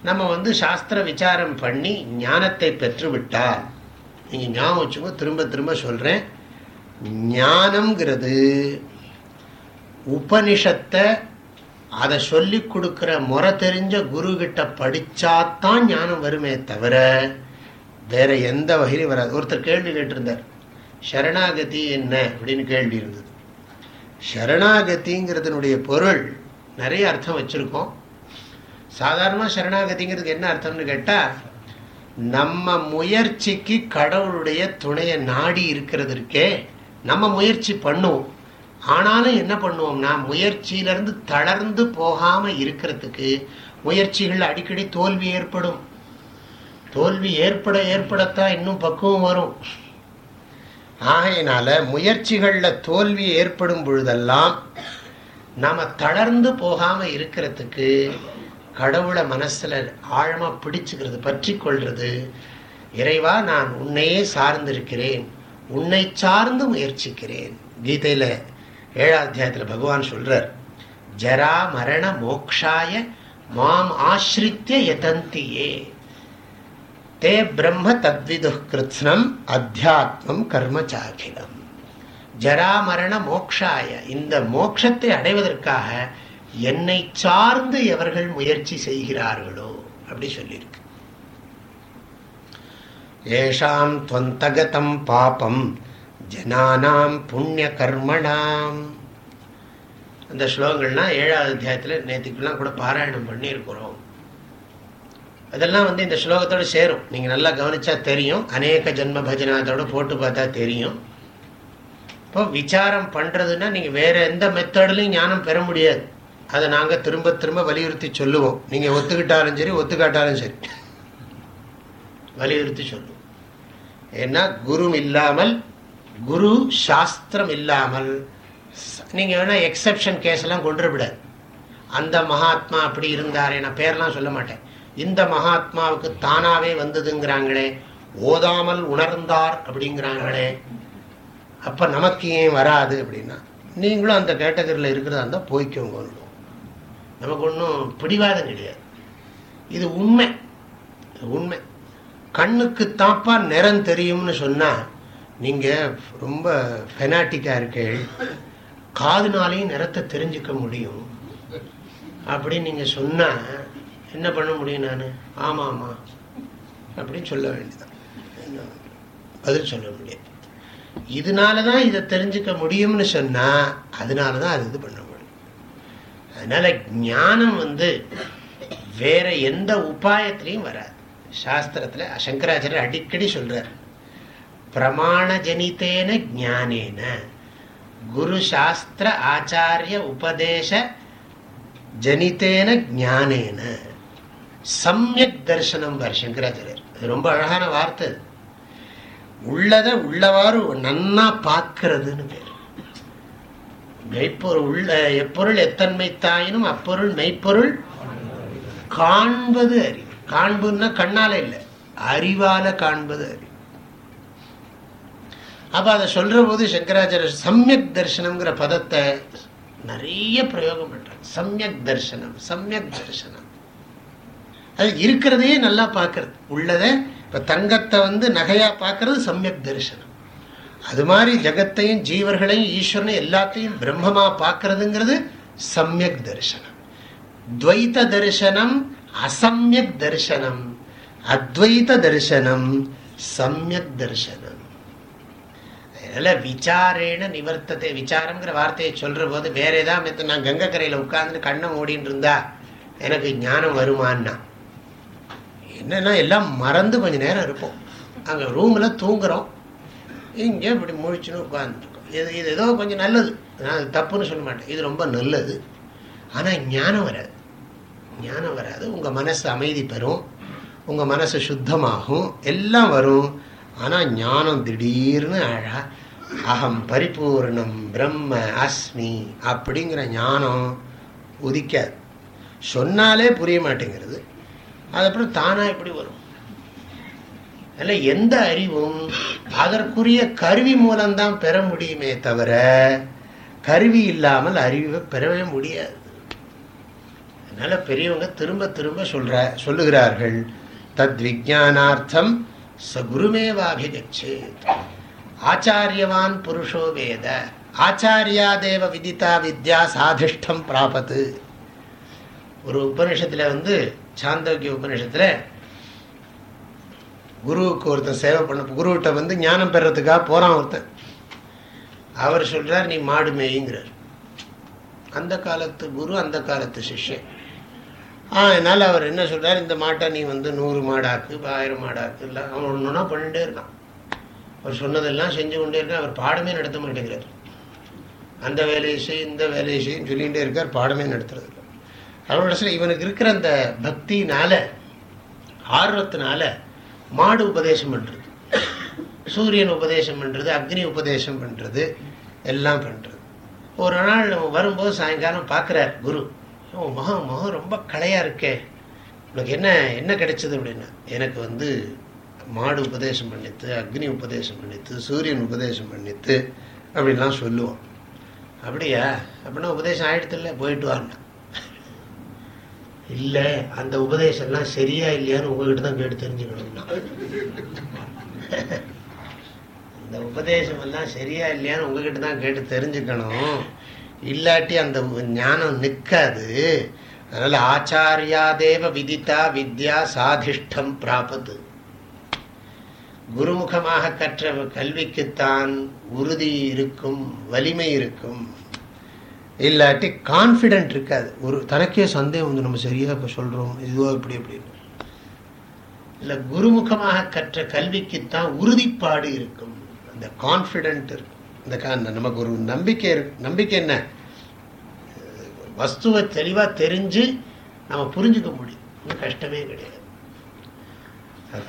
நம்ம வந்து சாஸ்திர விசாரம் பண்ணி ஞானத்தை பெற்றுவிட்டால் நீங்கள் ஞாபகம் வச்சுக்கோ திரும்ப திரும்ப சொல்கிறேன் ஞானம்ங்கிறது உபனிஷத்தை அதை சொல்லி கொடுக்குற முறை தெரிஞ்ச குரு கிட்ட படிச்சாதான் ஞானம் வருமே தவிர வேற எந்த வகையிலும் வராது. ஒருத்தர் கேள்வி கேட்டிருந்தார் சரணாகதி என்ன? அப்படின்னு கேள்வி இருந்தது. சரணாகதிங்கிறதுனுடைய பொருள் நிறைய அர்த்தம் வச்சுருக்கோம். சாதாரணமாக சரணாகதிங்கிறதுக்கு என்ன அர்த்தம்னு கேட்டால் நம்ம முயற்சிக்கு கடவுளுடைய துணையை நாடி இருக்கிறது இருக்கே நம்ம முயற்சி பண்ணுவோம். ஆனாலும் என்ன பண்ணுவோம்னா முயற்சியிலிருந்து தளர்ந்து போகாம இருக்கிறதுக்கு முயற்சிகள் அடிக்கடி தோல்வி ஏற்படும். தோல்வி ஏற்பட ஏற்படத்தான் இன்னும் பக்குவம் வரும். ஆகையினால முயற்சிகளில் தோல்வி ஏற்படும் பொழுதெல்லாம் நம்ம தளர்ந்து போகாமல் இருக்கிறதுக்கு கடவுளை மனசில் ஆழமாக பிடிச்சுக்கிறது பற்றி கொள்வது இறைவா நான் உன்னையே சார்ந்திருக்கிறேன். உன்னை சார்ந்து முயற்சிக்கிறேன். கீதையில் ஏழாம் அத்தியாயத்தில் பகவான் சொல்றார் ஜரா மரண மோக்ஷாய மாம் ஆசிரித்திய யதந்தியே. தே பிரம்ம தத்விது கிருத்னம் அத்தியாத்மம் கர்மச்சாகிலம் ஜரா மரண மோக்ஷாய இந்த மோக்ஷத்தை அடைவதற்காக என்னை சார்ந்து எவர்கள் முயற்சி செய்கிறார்களோ அப்படி சொல்லியிருக்கு. ஏஷாம் துவந்தகதம் பாபம் ஜனானாம் புண்ணிய கர்மணாம் அந்த ஸ்லோகங்கள்லாம் ஏழாவது அத்தியாயத்தில் நேற்றுக்கெல்லாம் கூட பாராயணம் பண்ணியிருக்கிறோம். அதெல்லாம் வந்து இந்த ஸ்லோகத்தோடு சேரும். நீங்கள் நல்லா கவனித்தா தெரியும். அநேக ஜென்ம பஜனாத்தோட போட்டு பார்த்தா தெரியும். இப்போ விசாரம் பண்ணுறதுன்னா நீங்கள் வேறு எந்த மெத்தட்லையும் ஞானம் பெற முடியாது. அதை நாங்கள் திரும்ப திரும்ப வலியுறுத்தி சொல்லுவோம். நீங்கள் ஒத்துக்கிட்டாலும் சரி ஒத்துக்காட்டாலும் சரி. வலியுறுத்தி சொல்லுவோம். ஏன்னா குரு இல்லாமல் குரு சாஸ்திரம் இல்லாமல் நீங்கள் வேணால் எக்ஸப்ஷன் கேஸ்லாம் கொண்டு விடாது அந்த மகாத்மா அப்படி இருந்தாரே நான் பேர்லாம் சொல்ல மாட்டேன். இந்த மகாத்மாவுக்கு தானாகவே வந்ததுங்கிறாங்களே ஓதாமல் உணர்ந்தார் அப்படிங்கிறாங்களே அப்போ நமக்கு ஏன் வராது அப்படின்னா நீங்களும் அந்த கேட்டகரியில் இருக்கிறதா இருந்தால் போய்க்கோங்க நமக்கு ஒன்றும் பிடிவாதம் கிடையாது. இது உண்மை. உண்மை. கண்ணுக்கு தாப்பா நிறம் தெரியும்னு சொன்னால் நீங்கள் ரொம்ப ஃபெனாட்டிக்காக இருக்கீள் காதுனாலையும் நிறத்தை தெரிஞ்சுக்க முடியும். அப்படின்னு நீங்கள் சொன்னால் என்ன பண்ண முடியும் நான்? ஆமாம் ஆமாம் அப்படின்னு சொல்ல வேண்டியதான் பதில் சொல்ல முடியாது. இதனால தான் இதை தெரிஞ்சுக்க முடியும்னு சொன்னால் அதனால தான் அது இது பண்ண முடியும். அதனால் ஞானம் வந்து வேற எந்த உபாயத்திலையும் வராது. சாஸ்திரத்தில் சங்கராச்சாரியர் அடிக்கடி சொல்கிறார் பிரமாண ஜனித்தேன ஜானேன குரு சாஸ்திர ஆச்சாரிய உபதேச ஜனித்தேன ஜானேன சமயக் தரிசனம் பார் சங்கராச்சாரியர் அது ரொம்ப அழகான வார்த்தை. உள்ளதை உள்ளவாறு நன்னா பார்க்கறதுன்னு பேர். மெய்ப்பொருள் உள்ள எப்பொருள் எத்தன்மை தாயினும் அப்பொருள் மெய்ப்பொருள் காண்பது அறிவு. காண்புன்னா கண்ணால இல்லை அறிவால காண்பது அறிவு. அப்ப அதை சொல்ற போது சங்கராச்சாரிய சமயக் தர்சனம்ங்கிற பதத்தை நிறைய பிரயோகம் பண்றாங்க. சமயக் தர்சனம் சமயக் தர்சனம். அது இருக்கிறதையே நல்லா பார்க்கறது. உள்ளதை இப்போ தங்கத்தை வந்து நகையாக பார்க்கறது சமயக் தரிசனம். அது மாதிரி ஜகத்தையும் ஜீவர்களையும் ஈஸ்வரனையும் எல்லாத்தையும் பிரம்மமாக பார்க்கறதுங்கிறது சமயக் தரிசனம். துவைத்த தரிசனம் அசம்யக் தரிசனம். அத்வைத தரிசனம் சமயக் தரிசனம். அதனால விசாரேன நிவர்த்தத்தை விசாரம்ங்கிற வார்த்தையை சொல்ற போது வேற ஏதாவது நான் கங்கை கரையில் உட்கார்ந்து கண்ணை மூடின்னு இருந்தா எனக்கு ஞானம் வருமானா என்னன்னா எல்லாம் மறந்து கொஞ்ச நேரம் இருப்போம். அங்கே ரூமில் தூங்குறோம். இங்கே இப்படி முழிச்சுன்னு உட்காந்துருக்கோம் இது இது ஏதோ கொஞ்சம் நல்லது. நான் அது தப்புன்னு சொல்ல மாட்டேன். இது ரொம்ப நல்லது. ஆனால் ஞானம் வராது. ஞானம் வராது. உங்கள் மனசு அமைதி பெறும். உங்கள் மனசு சுத்தமாகும். எல்லாம் வரும். ஆனால் ஞானம் திடீர்னு அழா அகம் பரிபூர்ணம் பிரம்ம அஸ்மி அப்படிங்கிற ஞானம் உதிக்காது. சொன்னாலே புரிய மாட்டேங்கிறது. அது அப்புறம் தானாக எப்படி வரும். அதில் எந்த அறிவும் அதற்குரிய கருவி மூலம்தான் பெற முடியுமே தவிர கருவி இல்லாமல் அறிவை பெறவே முடியாது. அதனால பெரியவங்க திரும்ப திரும்ப சொல்ற சொல்லுகிறார்கள். தத் விஜானார்த்தம் ச ஆச்சாரியவான் புருஷோ வேத ஆச்சாரியாதேவ விதித்தா வித்யா சாதிஷ்டம் பிராபத்து ஒரு உபநிஷத்தில் வந்து சாந்தோக்கிய உபநிஷத்தில் குருவுக்கு ஒருத்தன் சேவை பண்ண குருவிட்ட வந்து ஞானம் பெறத்துக்காக போறான் ஒருத்தன். அவர் சொல்கிறார் நீ மாடு மேய்ங்கிறார். அந்த காலத்து குரு அந்த காலத்து சிஷ்யன். அதனால் அவர் என்ன சொல்கிறார் இந்த மாட்டை நீ வந்து நூறு மாடாக்கு ஆயிரம் மாடாக்கு இல்லை அவன் ஒன்று ஒன்றா பண்ணிட்டே இருக்கான். அவர் சொன்னதெல்லாம் செஞ்சு கொண்டே இருக்கான். அவர் பாடமே நடத்த மாட்டேங்கிறார். அந்த வேலையை செய் இந்த வேலையை செய்யும் சொல்லிகிட்டே இருக்கார் பாடமே நடத்துறது இல்லை. இவனுக்கு இருக்கிற அந்த பக்தினால ஆர்வத்தினால மாடு உபதேசம் பண்ணுறது சூரியன் உபதேசம் பண்ணுறது அக்னி உபதேசம் பண்ணுறது எல்லாம் பண்ணுறது ஒரு நாள் வரும்போது சாயங்காலம் பார்க்குறார் குரு. ஓ முகம் முகம் ரொம்ப கலையாக இருக்கே. உனக்கு என்ன என்ன கிடைச்சது அப்படின்னா எனக்கு வந்து மாடு உபதேசம் பண்ணித்து அக்னி உபதேசம் பண்ணித்து சூரியன் உபதேசம் பண்ணித்து அப்படின்லாம் சொல்லுவோம். அப்படியா? அப்படின்னா உபதேசம் ஆயிடுத்து இல்லை போயிட்டு வாங்க இல்லை அந்த உபதேசம்லாம் சரியா இல்லையான்னு உங்ககிட்ட தான் கேட்டு தெரிஞ்சுக்கணும்னா. இந்த உபதேசம் எல்லாம் சரியா இல்லையான்னு உங்ககிட்ட தான் கேட்டு தெரிஞ்சுக்கணும். இல்லாட்டி அந்த ஞானம் நிற்காது அதனால ஆச்சாரியாதேவ விதித்தா வித்யா சாதிஷ்டம் பிராபத்து. குருமுகமாக கற்ற கல்விக்குத்தான் உறுதி இருக்கும் வலிமை இருக்கும். இல்லாட்டி கான்ஃபிடென்ட் இருக்காது. ஒரு தனக்கே சந்தேகம் வந்து நம்ம சரியா இப்போ சொல்றோம் இதுவோ இப்படி அப்படின்னு. இல்லை குருமுகமாக கற்ற கல்விக்குத்தான் உறுதிப்பாடு இருக்கும். அந்த கான்ஃபிடென்ட் இருக்கும். இந்த கா நமக்கு ஒரு நம்பிக்கை நம்பிக்கை என்ன? வஸ்துவை தெளிவாக தெரிஞ்சு நம்ம புரிஞ்சுக்க முடியும். கஷ்டமே கிடையாது.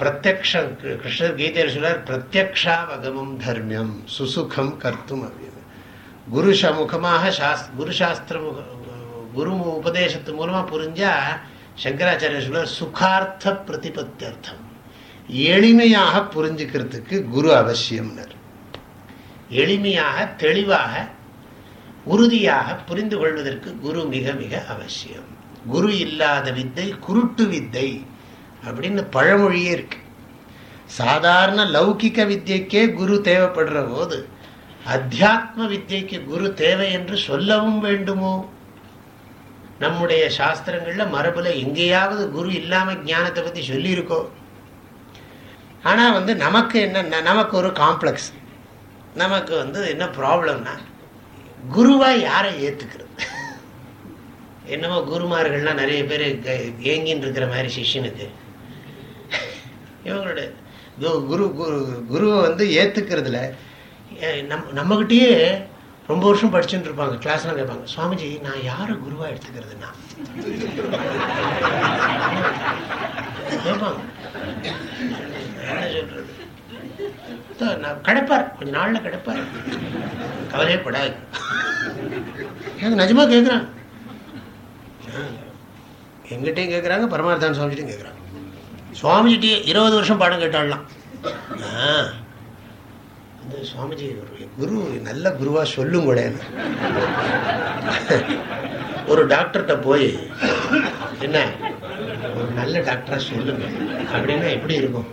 பிரத்யக்ஷம் கிருஷ்ணர் கீதையில் சொல்றார் பிரத்யக்ஷாவகமம் தர்மியம் சுசுகம் கர்த்தும் அப்படின்னு குரு சமுகமாக சாஸ் குரு சாஸ்திர குரு உபதேசத்து மூலமாக புரிஞ்சா சங்கராச்சாரிய சொல்றார் சுகார்த்த பிரதிபத்தியர்த்தம். எளிமையாக புரிஞ்சுக்கிறதுக்கு குரு அவசியம்னர். எளிமையாக தெளிவாக உறுதியாக புரிந்து கொள்வதற்கு குரு மிக மிக அவசியம். குரு இல்லாத வித்தை குருட்டு வித்தை அப்படின்னு பழமொழியே இருக்கு. சாதாரண லௌகிக்க வித்தியக்கே குரு தேவைப்படுற போது அத்தியாத்ம வித்தியக்கு குரு தேவை என்று சொல்லவும் வேண்டுமோ? நம்முடைய சாஸ்திரங்கள்ல மரபுல எங்கேயாவது குரு இல்லாம ஞானத்தை பத்தி சொல்லியிருக்கோ ஆனா வந்து நமக்கு என்ன நமக்கு ஒரு காம்ப்ளெக்ஸ் நமக்கு வந்து என்ன ப்ராப்ளம்னா குருவா யாரை ஏத்துக்கிறது? என்னமோ குருமார்கள்லாம் நிறைய பேர் ஏங்கின்னு இருக்கிற மாதிரி சிஷ்யனுக்கு. இவங்களோட குரு குரு குருவை வந்து ஏத்துக்கிறதுல நம் நம்மகிட்டயே ரொம்ப வருஷம் படிச்சுட்டு இருப்பாங்க கிளாஸ்லாம் கேட்பாங்க சுவாமிஜி நான் யாரை குருவா எடுத்துக்கிறதுனா கேட்பாங்க. என்ன சொல்றது? கிடைப்பார். கொஞ்ச நாள்ல கிடைப்பார். கவலையே படாது. நிஜமா கேட்குறாங்க எங்கிட்டையும் கேட்குறாங்க பரமார்த்தான் சுவாமிஜிட்டையும் கேட்குறாங்க சுவாமிஜிட்டே இருபது வருஷம் பாடம் கேட்டாடலாம் வந்து சுவாமிஜி ஒரு குரு நல்ல குருவா கூட ஒரு டாக்டர்கிட்ட போய் என்ன ஒரு நல்ல டாக்டரா சொல்லுங்க. அப்படின்னா எப்படி இருக்கும்?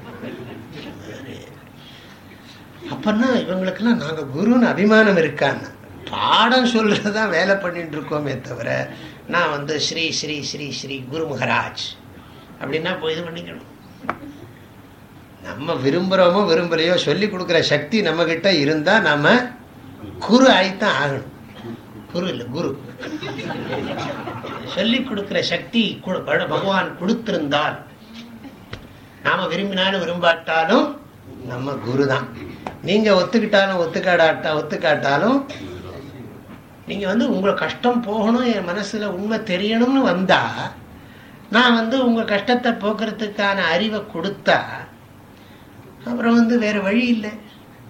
அப்பன்னா இவங்களுக்கெல்லாம் நாங்க குருன்னு அபிமானம் இருக்கான்னு. பாடம் சொல்றதுதான் வேலை பண்ணிட்டு இருக்கோமே தவிர நான் வந்து ஸ்ரீ ஸ்ரீ ஸ்ரீ ஸ்ரீ குரு மகராஜ். அப்படின்னா போய் இது பண்ணிக்கணும். நம்ம விரும்புகிறோமோ விரும்பலையோ சொல்லி கொடுக்குற சக்தி நம்மக்கிட்ட இருந்தால் இருந்தா குரு ஆயித்தான் ஆகணும். குரு இல்லை குரு. சொல்லி கொடுக்கிற சக்தி பட- பகவான் கொடுத்திருந்தால் நாம விரும்பினாலும் விரும்பாட்டாலும் நம்ம குரு தான் நீங்க ஒத்துக்கிட்டாலும் ஒத்துக்காடாட்டா ஒத்துக்காட்டாலும் நீங்க வந்து உங்களை கஷ்டம் போகணும் என் மனசுல உண்மை தெரியணும்னு வந்தா நான் வந்து உங்க கஷ்டத்தை போக்குறதுக்கான அறிவை கொடுத்தா அப்புறம் வந்து வேற வழி இல்லை.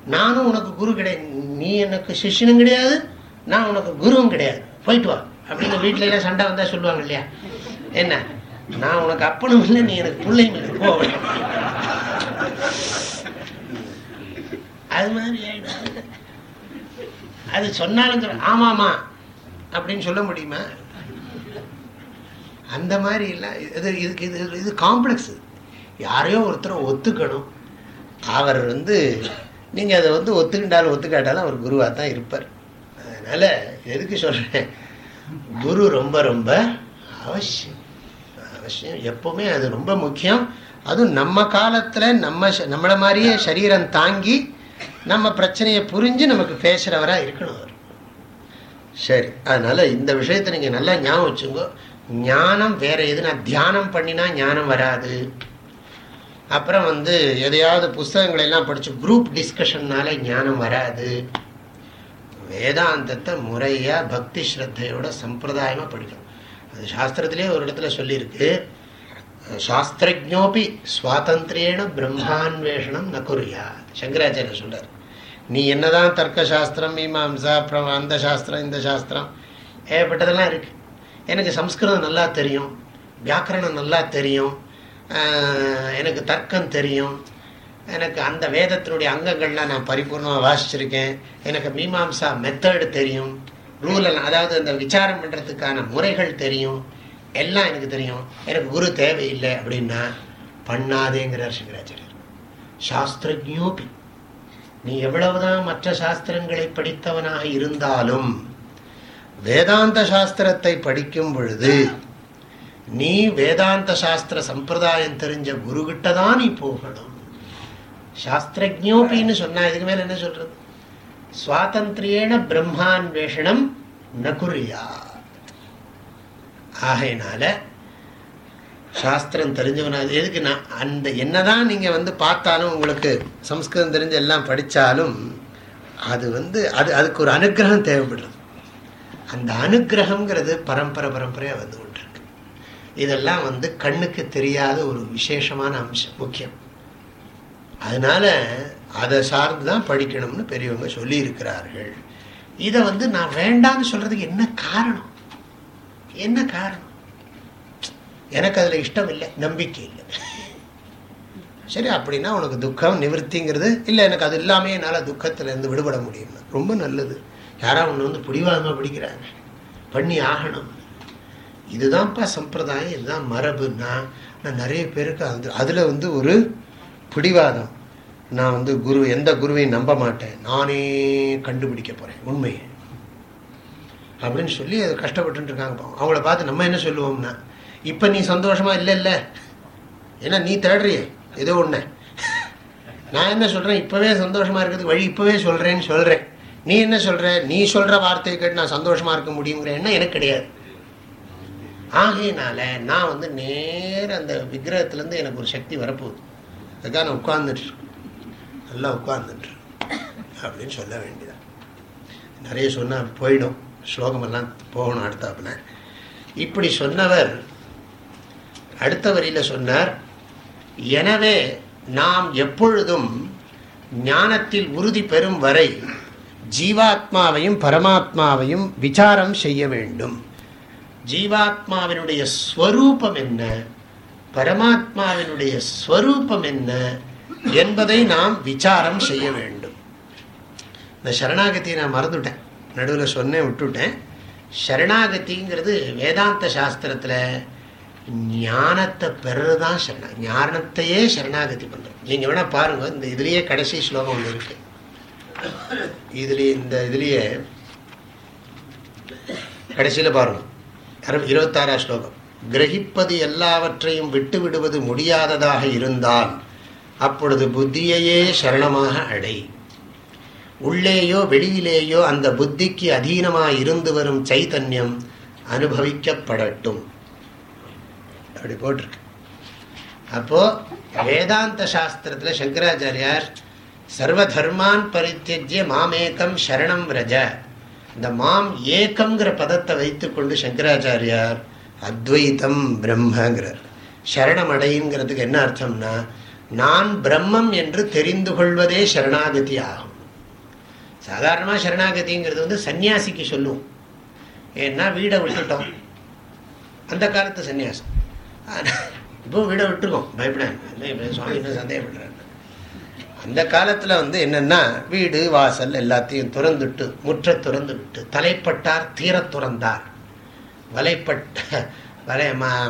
நானும் உனக்கு குரு கிடையாது. நீ எனக்கு சிஷ்யனும் கிடையாது நான் உனக்கு குருவும் கிடையாது. போயிட்டு வா. அப்படின்னு வீட்டுல எல்லாம் சண்டை வந்தா சொல்லுவாங்க இல்லையா? என்ன? நான் உனக்கு அப்பனும் இல்லை நீ எனக்கு பிள்ளையும் இல்லை. போ. அது மாதிரி ஆயிடும் அது சொன்னாலும் சொல்ல ஆமாமா அப்படின்னு சொல்ல முடியுமா? அந்த மாதிரி இல்லை. இது இதுக்கு இது இது காம்ப்ளெக்ஸ் யாரையோ ஒருத்தரை ஒத்துக்கணும். அவர் வந்து நீங்கள் அதை வந்து ஒத்துக்கிட்டாலும் ஒத்துக்காட்டாலும் அவர் குருவாக தான் இருப்பார். அதனால் எதுக்கு சொல்கிறேன் குரு ரொம்ப ரொம்ப அவசியம். அவசியம் எப்போவுமே அது ரொம்ப முக்கியம். அதுவும் நம்ம காலத்தில் நம்ம நம்மளை மாதிரியே சரீரம் தாங்கி நம்ம பிரச்சனையை புரிஞ்சு நமக்கு பேசுகிறவராக இருக்கணும். அவர் சரி அதனால இந்த விஷயத்தை நீங்கள் நல்லா ஞாபகம் வச்சுங்க ஞானம் வேற எதுனா தியானம் பண்ணினா ஞானம் வராது. அப்புறம் வந்து எதையாவது புஸ்தகங்களை எல்லாம் படிச்சு குரூப் டிஸ்கஷன்னால ஞானம் வராது. வேதாந்தத்தை முறையா பக்தி ஸ்ரத்தையோட சம்பிரதாயமா படிக்கணும். அது சாஸ்திரத்திலே ஒரு இடத்துல சொல்லியிருக்கு. சாஸ்திரஜோபி சுவாதந்திரேன பிரம்மான்வேஷணம் ந குறியா சங்கராச்சாரியர் சொல்றார் நீ என்னதான் தர்க்க சாஸ்திரம் மீமாம்சா அப்புறம் அந்த சாஸ்திரம் இந்த சாஸ்திரம் ஏகப்பட்டதெல்லாம் இருக்கு. எனக்கு சம்ஸ்கிருதம் நல்லா தெரியும் வியாக்கரணம் நல்லா தெரியும் எனக்கு தர்க்கம் தெரியும் எனக்கு அந்த வேதத்தினுடைய அங்கங்கள்லாம் நான் பரிபூர்ணமாக வாசிச்சிருக்கேன் எனக்கு மீமாம்சா மெத்தடு தெரியும் ரூல் எல்லாம் அதாவது அந்த விசாரம் பண்ணுறதுக்கான முறைகள் தெரியும் எல்லாம் எனக்கு தெரியும். எனக்கு குரு தேவையில்லை அப்படின்னா பண்ணாதேங்கிறார் சங்கராச்சாரியர் சாஸ்திரஜோபி நீ எவ்வளவுதான் மற்ற சாஸ்திரங்களை படித்தவனாக இருந்தாலும் வேதாந்த சாஸ்திரத்தை படிக்கும் பொழுது நீ வேதாந்த சாஸ்திர சம்பிரதாயம் தெரிஞ்ச குருகிட்ட தான் நீ போகணும். சாஸ்திரஜோபின்னு சொன்னா இதுக்கு மேல என்ன சொல்றது? சுவாதந்திரியேன பிரம்மான்வேஷனம் நகுரியா ஆகையினால சாஸ்திரம் தெரிஞ்சவனா எதுக்கு நான் அந்த என்னதான் நீங்கள் வந்து பார்த்தாலும் உங்களுக்கு சம்ஸ்கிருதம் தெரிஞ்சு எல்லாம் படித்தாலும் அது வந்து அது அதுக்கு ஒரு அனுகிரகம் தேவைப்படுறது அந்த அனுகிரகங்கிறது பரம்பரை பரம்பரையாக வந்து கொண்டிருக்கு. இதெல்லாம் வந்து கண்ணுக்கு தெரியாத ஒரு விசேஷமான அம்சம் முக்கியம். அதனால அதை சார்ந்து தான் படிக்கணும்னு பெரியவங்க சொல்லியிருக்கிறார்கள். இதை வந்து நான் வேண்டாம்னு சொல்கிறதுக்கு என்ன காரணம்? என்ன காரணம்? எனக்கு அதில் இஷ்டம் இல்லை நம்பிக்கை இல்லை. சரி அப்படின்னா உனக்கு துக்கம் நிவர்த்திங்கிறது இல்லை எனக்கு அது இல்லாமல் என்னால் துக்கத்திலேருந்து விடுபட முடியும். ரொம்ப நல்லது. யாரா ஒன்று வந்து பிடிவாதமாக பிடிக்கிறாங்க? பண்ணி ஆகணும். இதுதான்ப்பா சம்பிரதாயம் இதுதான் மரபுன்னா நான் நிறைய பேருக்கு அது அதில் வந்து ஒரு பிடிவாதம். நான் வந்து குரு எந்த குருவையும் நம்ப மாட்டேன். நானே கண்டுபிடிக்க போகிறேன் உண்மையை. அப்படின்னு சொல்லி அது கஷ்டப்பட்டு இருக்காங்க பாவம். அவங்கள பார்த்து நம்ம என்ன சொல்லுவோம்னா இப்போ நீ சந்தோஷமா இல்லை இல்லை ஏன்னா நீ தேடுறியே ஏதோ ஒன்று நான் என்ன சொல்கிறேன் இப்போவே சந்தோஷமா இருக்கிறதுக்கு வழி இப்போவே சொல்கிறேன்னு சொல்கிறேன் நீ என்ன சொல்கிற நீ சொல்கிற வார்த்தையை கேட்டு நான் சந்தோஷமா இருக்க முடியுங்கிற எண்ணம் எனக்கு கிடையாது. ஆகையினால நான் வந்து நேர அந்த விக்கிரகத்துலேருந்து எனக்கு ஒரு சக்தி வரப்போகுது. அதுக்காக நான் உட்கார்ந்துட்டு நல்லா உட்கார்ந்துட்டு அப்படின்னு சொல்ல வேண்டியதான் நிறைய சொன்னால் போயிடும். ஸ்லோகமெல்லாம் போகணும் அடுத்தாப்புல. இப்படி சொன்னவர் அடுத்த வரியில சொன்னார் எனவே நாம் எப்பொழுதும் ஞானத்தில் உறுதி பெறும் வரை ஜீவாத்மாவையும் பரமாத்மாவையும் விசாரம் செய்ய வேண்டும். ஜீவாத்மாவினுடைய ஸ்வரூபம் என்ன? பரமாத்மாவினுடைய ஸ்வரூபம் என்ன? என்பதை நாம் விசாரம் செய்ய வேண்டும். இந்த சரணாகதியை நான் மறந்துவிட்டேன் நடுவில் சொன்னேன் விட்டுவிட்டேன் சரணாகதிங்கிறது வேதாந்த சாஸ்திரத்தில் ஞானத்தை பெறுறதுதான் சரணா ஞானத்தையே சரணாகதி பண்ணுறது நீங்கள் வேணால் பாருங்கள் இந்த இதுலேயே கடைசி ஸ்லோகம் ஒன்று இருக்கு. இதுலேயே இந்த இதுலேயே கடைசியில் பாருங்கள் இருபத்தாறாம் ஸ்லோகம். கிரகிப்பது எல்லாவற்றையும் விட்டு விடுவது முடியாததாக இருந்தால் அப்பொழுது புத்தியையே சரணமாக அடை. உள்ளேயோ வெளியிலேயோ அந்த புத்திக்கு அதீனமாக இருந்து வரும் சைத்தன்யம் அனுபவிக்கப்படட்டும். அப்படி போட்டிருக்கு. அப்போது வேதாந்த சாஸ்திரத்தில் சங்கராச்சாரியார் சர்வ தர்மான் பரித்தியஜ்ய மாமேக்கம் சரணம் ரஜ இந்த மாம் ஏக்கம்ங்கிற பதத்தை வைத்துக்கொண்டு சங்கராச்சாரியார் அத்வைத்தம் பிரம்மங்கிறார். சரணம் அடையுங்கிறதுக்கு என்ன அர்த்தம்னா நான் பிரம்மம் என்று தெரிந்து கொள்வதே சரணாகதி ஆகும். சாதாரணமாக சரணாகதிங்கிறது வந்து சன்னியாசிக்கு சொல்லுவோம். ஏன்னா வீடை விட்டுட்டோம். அந்த காலத்து சன்னியாசம் இப்போ வீடை விட்டுருக்கோம். பயப்படாது சுவாமி இன்னும் சந்தேகப்படுறாங்க அந்த காலத்தில் வந்து என்னென்னா வீடு வாசல் எல்லாத்தையும் துறந்துட்டு முற்ற துறந்து விட்டு தலைப்பட்டார் தீர துறந்தார். வலைப்பட்ட வலை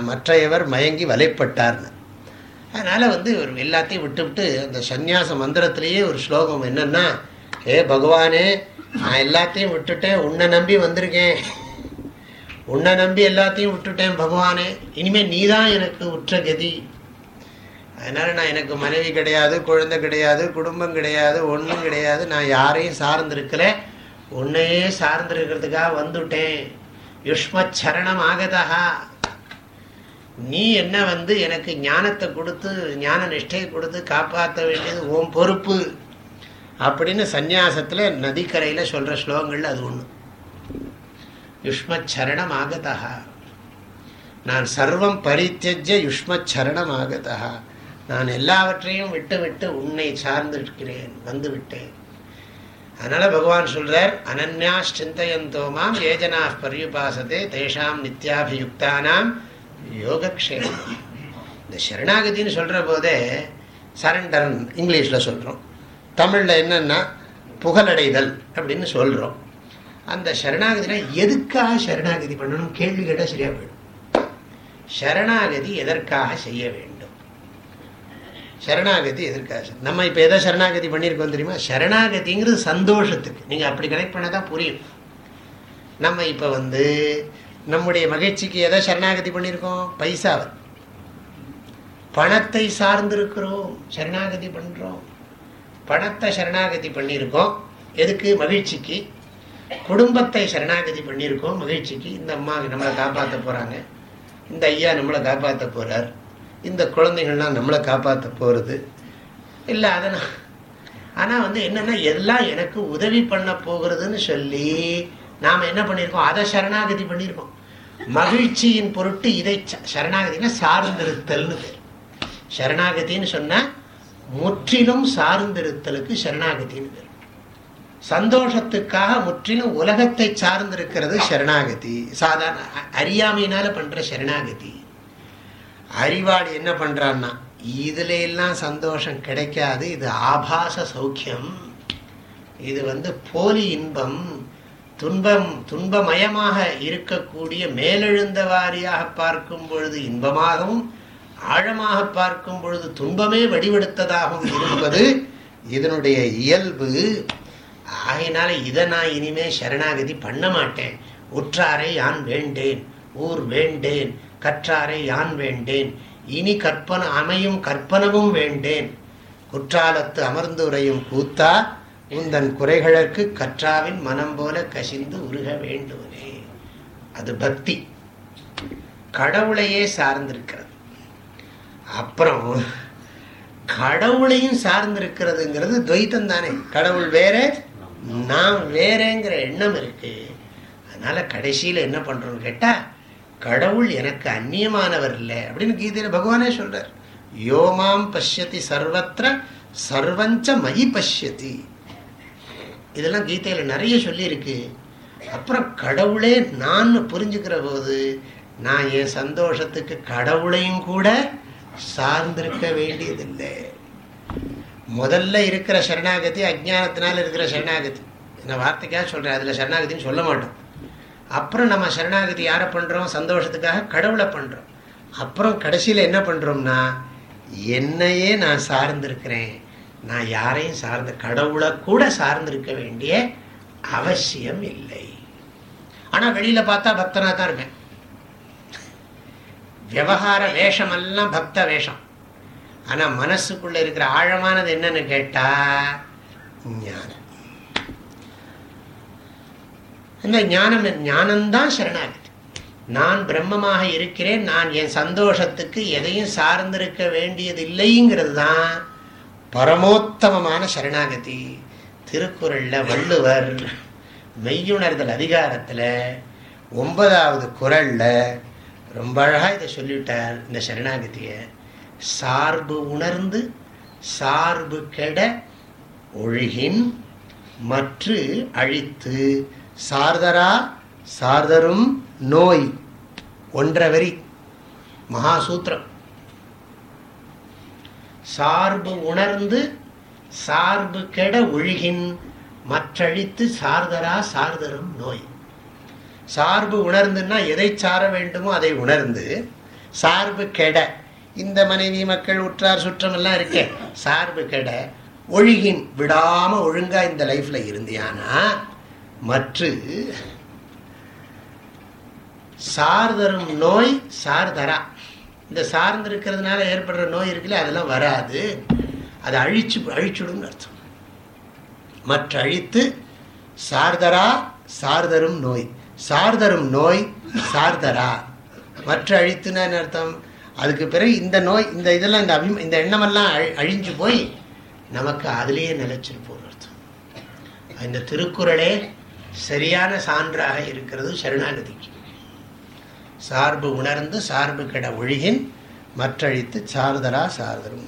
மற்றையவர் மயங்கி வலைப்பட்டார்னு. அதனால் வந்து ஒரு எல்லாத்தையும் விட்டு விட்டு அந்த சந்நியாச மந்திரத்திலேயே ஒரு ஸ்லோகம் என்னென்னா ஏ பகவானே நான் எல்லாத்தையும் விட்டுட்டேன். உன்னை நம்பி வந்திருக்கேன். உன்னை நம்பி எல்லாத்தையும் விட்டுட்டேன் பகவானே. இனிமேல் நீ தான் எனக்கு உற்ற கதி. அதனால் நான் எனக்கு மனைவி கிடையாது குழந்தை கிடையாது குடும்பம் கிடையாது ஒன்றும் கிடையாது. நான் யாரையும் சார்ந்திருக்கல. உன்னையே சார்ந்திருக்கிறதுக்காக வந்துட்டேன். யுஷ்மச்சரணம் ஆகதா நீ என்ன வந்து எனக்கு ஞானத்தை கொடுத்து ஞான நிஷ்டையை கொடுத்து காப்பாற்ற வேண்டியது ஓம் பொறுப்பு. அப்படின்னு சந்நியாசத்தில் நதிக்கரையில் சொல்கிற ஸ்லோகங்கள் அது ஒன்று யுஷ்மச்சரணம் ஆகதா நான் சர்வம் பரித்தஜ யுஷ்மச்சரணம் ஆகதா நான் எல்லாவற்றையும் விட்டு விட்டு உன்னை சார்ந்திருக்கிறேன் வந்து விட்டேன் அதனால் பகவான் சொல்கிறார் அனன்யா சிந்தையந்தோமாம் ஏஜனா பரியுபாசதே தேஷாம் நித்யாபியுக்தானாம் யோகக்ஷேமம் இந்த சரணாகதின்னு சொல்கிற போதே சரண்டர் இங்கிலீஷில் சொல்கிறோம் தமிழில் என்னென்னா புகழடைதல் அப்படின்னு சொல்கிறோம் அந்த சரணாகதினா எதுக்காக சரணாகதி பண்ணணும்? கேள்வி கேட்டால் சரியாக போயிடும். சரணாகதி எதற்காக செய்ய வேண்டும்? சரணாகதி எதற்காக நம்ம இப்போ எதை சரணாகதி பண்ணியிருக்கோம் தெரியுமா? சரணாகதிங்கிறது சந்தோஷத்துக்கு. நீங்கள் அப்படி கனெக்ட் பண்ண தான் புரியும். நம்ம இப்போ வந்து நம்முடைய மகிழ்ச்சிக்கு எதை சரணாகதி பண்ணியிருக்கோம்? பைசாவை. பணத்தை சார்ந்திருக்கிறோம். சரணாகதி பண்ணுறோம் பணத்தை சரணாகதி பண்ணியிருக்கோம். எதுக்கு? மகிழ்ச்சிக்கு. குடும்பத்தை சரணாகதி பண்ணியிருக்கோம். மகிழ்ச்சிக்கு. இந்த அம்மா நம்மளை காப்பாற்ற போகிறாங்க இந்த ஐயா நம்மளை காப்பாற்ற போகிறார் இந்த குழந்தைகள்லாம் நம்மளை காப்பாற்ற போகிறது இல்லை அதனால் ஆனால் வந்து என்னென்னா எல்லாம் எனக்கு உதவி பண்ண போகிறதுன்னு சொல்லி நாம் என்ன பண்ணியிருக்கோம்? அதை சரணாகதி பண்ணியிருக்கோம். மகிழ்ச்சியின் பொருட்டு இதை சரணாகதினா சார்ந்திருத்தல்னு பேர். சரணாகதின்னு சொன்னால் முற்றிலும் சார்ந்திருத்தலுக்கு சரணாகதின்னு பேர். சந்தோஷத்துக்காக முற்றிலும் உலகத்தை சார்ந்திருக்கிறது சரணாகதி. சாதாரண அறியாமையினால பண்ற சரணாகதி. அறிவாளி என்ன பண்றான்னா இதுல எல்லாம் சந்தோஷம் கிடைக்காது இது ஆபாச சௌக்கியம். இது வந்து போலி இன்பம். துன்பம் துன்பமயமாக இருக்கக்கூடிய மேலெழுந்த வாரியாக பார்க்கும் பொழுது இன்பமாகவும் ஆழமாக பார்க்கும் பொழுது துன்பமே வடிவெடுத்ததாகவும் இருப்பது இதனுடைய இயல்பு. ஆகையினால இதை நான் இனிமே சரணாகதி பண்ண மாட்டேன். உற்றாரை யான் வேண்டேன்? ஊர் வேண்டேன். கற்றாரை யான் வேண்டேன்? இனி கற்பன அமையும் கற்பனவும் வேண்டேன். குற்றாலத்து அமர்ந்துரையும் கூத்தா உந்தன் குறைகளுக்கு கற்றாவின் மனம் போல கசிந்து உருக வேண்டுவனே. அது பக்தி. கடவுளையே சார்ந்திருக்கிறது. அப்புறம் கடவுளையும் சார்ந்திருக்கிறதுங்கிறது துவைத்தம் தானே. கடவுள் வேற நான் வேறேங்கிற எண்ணம் இருக்கு. அதனால கடைசியில் என்ன பண்றோம்னு கேட்டா கடவுள் எனக்கு அந்நியமானவர் இல்லை அப்படின்னு கீதையில பகவானே சொல்றார். யோமாம் பஷ்யதி சர்வத்திர சர்வஞ்ச மயி பஷ்யதி. இதெல்லாம் கீதையில நிறைய சொல்லியிருக்கு. அப்புறம் கடவுளே நான் புரிஞ்சுக்கிற போது நான் என் சந்தோஷத்துக்கு கடவுளையும் கூட சார்ந்திருக்க வேண்டியதில்லை. முதல்ல இருக்கிற சரணாகதி அஜானத்தினால இருக்கிற சரணாகதி. இந்த வார்த்தைக்காக சொல்கிறேன் அதில் சரணாகதின்னு சொல்ல மாட்டோம். அப்புறம் நம்ம சரணாகதி யாரை பண்ணுறோம் சந்தோஷத்துக்காக கடவுளை பண்ணுறோம் அப்புறம் கடைசியில் என்ன பண்ணுறோம்னா என்னையே நான் சார்ந்திருக்கிறேன். நான் யாரையும் சார்ந்த கடவுளை கூட சார்ந்திருக்க வேண்டிய அவசியம் இல்லை. ஆனால் வெளியில் பார்த்தா பக்தனாக தான் இருப்பேன். விவகார வேஷமெல்லாம் பக்த வேஷம். ஆனால் மனசுக்குள்ளே இருக்கிற ஆழமானது என்னன்னு கேட்டால் ஞானம். அந்த ஞானம் ஞானம்தான் சரணாகதி. நான் பிரம்மமாக இருக்கிறேன் நான் என் சந்தோஷத்துக்கு எதையும் சார்ந்திருக்க வேண்டியது இல்லைங்கிறது தான் பரமோத்தமமான சரணாகதி. திருக்குறளில் வள்ளுவர் மெய்யுணர்தல் அதிகாரத்தில் ஒன்பதாவது குரலில் ரொம்ப அழகாக இதை சொல்லிவிட்டார் இந்த சரணாகதியை. சார்பு உணர்ந்து சார்பு கெட ஒழுகின் மற்ற அழித்து. சார்தரா சார்தரும் நோய். ஒன்றவரி மகாசூத்திரம். சார்பு உணர்ந்து சார்பு கெட ஒழுகின் மற்றழித்து சார்தரா சார்தரும் நோய். சார்பு உணர்ந்துன்னா எதை சார வேண்டுமோ அதை உணர்ந்து சார்பு கெட. இந்த மனைவி மக்கள் உற்றார் சுற்றம் எல்லாம் இருக்கே. சார்பு கெட. ஒழுகின் விடாமல் ஒழுங்காக இந்த லைஃப்பில் இருந்தியானா? மற்ற சார்தரும் நோய் சார்தரா இந்த சார்ந்து இருக்கிறதுனால ஏற்படுற நோய் இருக்குல்ல அதெல்லாம் வராது. அதை அழிச்சு அழிச்சுடும் அர்த்தம். மற்ற அழித்து சார்தரா சார்தரும் நோய். சார்தரும் நோய் சார்தரா? மற்ற அழித்துனா அர்த்தம்? அதுக்கு பிறகு இந்த நோய் இந்த இதெல்லாம் இந்த அபிம இந்த எண்ணமெல்லாம் அழிஞ்சு போய் நமக்கு அதுலேயே நிலைச்சிருப்போம் அர்த்தம். இந்த திருக்குறளே சரியான சான்றாக இருக்கிறது சரணாகதிக்கு. சார்பு உணர்ந்து சார்பு கெட ஒழுகின் மற்றழித்து சார்தரா சார்தரும்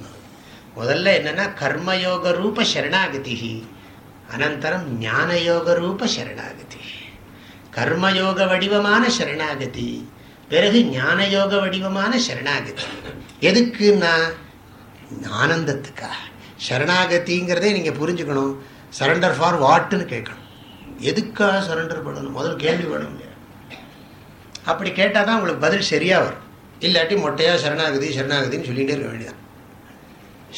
முதல்ல என்னன்னா கர்மயோக ரூப சரணாகதி அனந்தரம் ஞானயோக ரூப சரணாகதி கர்மயோக வடிவமான சரணாகதி பிறகு ஞான யோக வடிவமான சரணாகதி. எதுக்குன்னா ஆனந்தத்துக்காக சரணாகதிங்கிறதே நீங்கள் புரிஞ்சுக்கணும். சரண்டர் ஃபார் வாட்டுன்னு கேட்கணும். எதுக்காக சரண்டர் பண்ணணும்? முதல் கேள்வி வேணும் அப்படி கேட்டால் தான் உங்களுக்கு பதில் சரியாக வரும். இல்லாட்டி மொட்டையாக சரணாகதி சரணாகதின்னு சொல்லிகிட்டே இருக்க வேண்டியதான்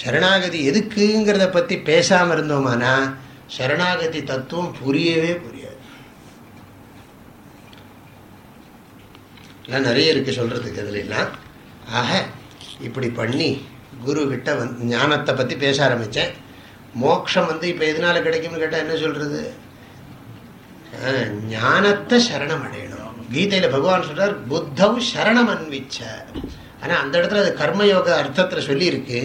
சரணாகதி எதுக்குங்கிறத பற்றி பேசாமல் இருந்தோமானா சரணாகதி தத்துவம் புரியவே புரியும் எல்லாம் நிறைய இருக்குது சொல்கிறதுக்கு அதுலாம் ஆக இப்படி பண்ணி குரு கிட்ட வந்து ஞானத்தை பற்றி பேச ஆரம்பித்தேன் மோட்சம் வந்து இப்போ எதனால கிடைக்கும்னு கேட்டால் என்ன சொல்கிறது ஞானத்தை சரணம் அடையணும் கீதையில் பகவான் சொல்கிறார் புத்தவ் சரணம் அன்விச்ச ஆனால் அந்த இடத்துல அது கர்மயோக அர்த்தத்தில் சொல்லியிருக்கு.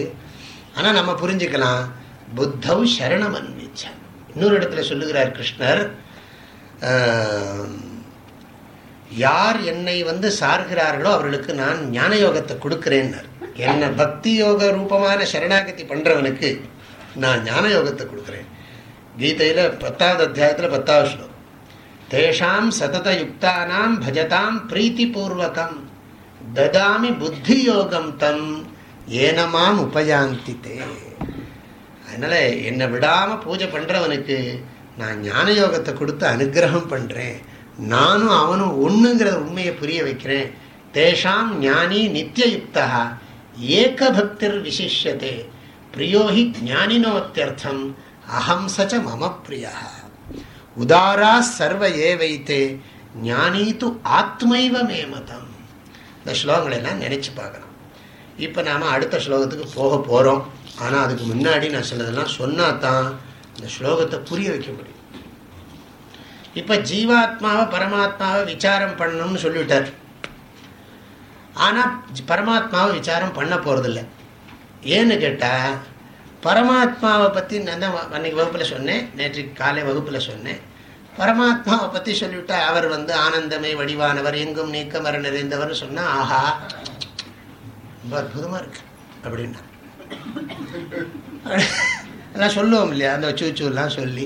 ஆனால் நம்ம புரிஞ்சுக்கலாம். புத்தவ் சரணம் அன்விச்ச இன்னொரு இடத்துல சொல்லுகிறார் கிருஷ்ணர் யார் என்னை வந்து சார்கிறார்களோ அவர்களுக்கு நான் ஞான யோகத்தை கொடுக்குறேன்னார். என்ன பக்தி யோக ரூபமான சரணாகதி பண்ணுறவனுக்கு நான் ஞான யோகத்தை கொடுக்குறேன். கீதையில் பத்தாவது அத்தியாயத்தில் பத்தாவது ஸ்லோகம். தேஷாம் சதத யுக்தானாம் பஜதாம் பிரீத்தி பூர்வகம் ததாமி புத்தி யோகம் தம் ஏனமாம் உபயாந்தி தே அதனால் என்னை விடாமல் பூஜை பண்ணுறவனுக்கு நான் ஞான யோகத்தை கொடுத்து அனுகிரகம் பண்ணுறேன் நானும் அவனும் ஒன்றுங்கிற உண்மையை புரிய வைக்கிறேன். தேஷாம் ஞானி நித்தியயுக்தா ஏக பக்திர் விசிஷ்யதே. பிரியோஹி ஜானினோத்தியர்த்தம் அகம் சச்ச மம பிரியா. உதாரா சர்வ ஏ வைத்தே ஞானி து ஆத்மைவ மேமதம். இந்த ஸ்லோகங்களை எல்லாம் நினைச்சு பார்க்கலாம் இப்போ நாம் அடுத்த ஸ்லோகத்துக்கு போக போகிறோம் ஆனால் அதுக்கு முன்னாடி நான் சிலதெல்லாம் சொன்னா தான் இந்த ஸ்லோகத்தை புரிய வைக்க முடியும். இப்போ ஜீவாத்மாவை பரமாத்மாவை விசாரம் பண்ணணும்னு சொல்லிவிட்டார். ஆனால் பரமாத்மாவை விசாரம் பண்ண போகிறதில்ல ஏன்னு கேட்டால் பரமாத்மாவை பற்றி நான் தான் அன்னைக்கு வகுப்பில் சொன்னேன் நேற்று காலை வகுப்பில் சொன்னேன். பரமாத்மாவை பற்றி சொல்லிவிட்டா அவர் வந்து ஆனந்தமே வடிவானவர் எங்கும் நீக்கமர நிறைந்தவர் சொன்னால் ஆஹா ரொம்ப அற்புதமாக இருக்கு அப்படின்னா. அதெல்லாம் சொல்லுவோம் இல்லையா அந்த சூச்சூலாம் சொல்லி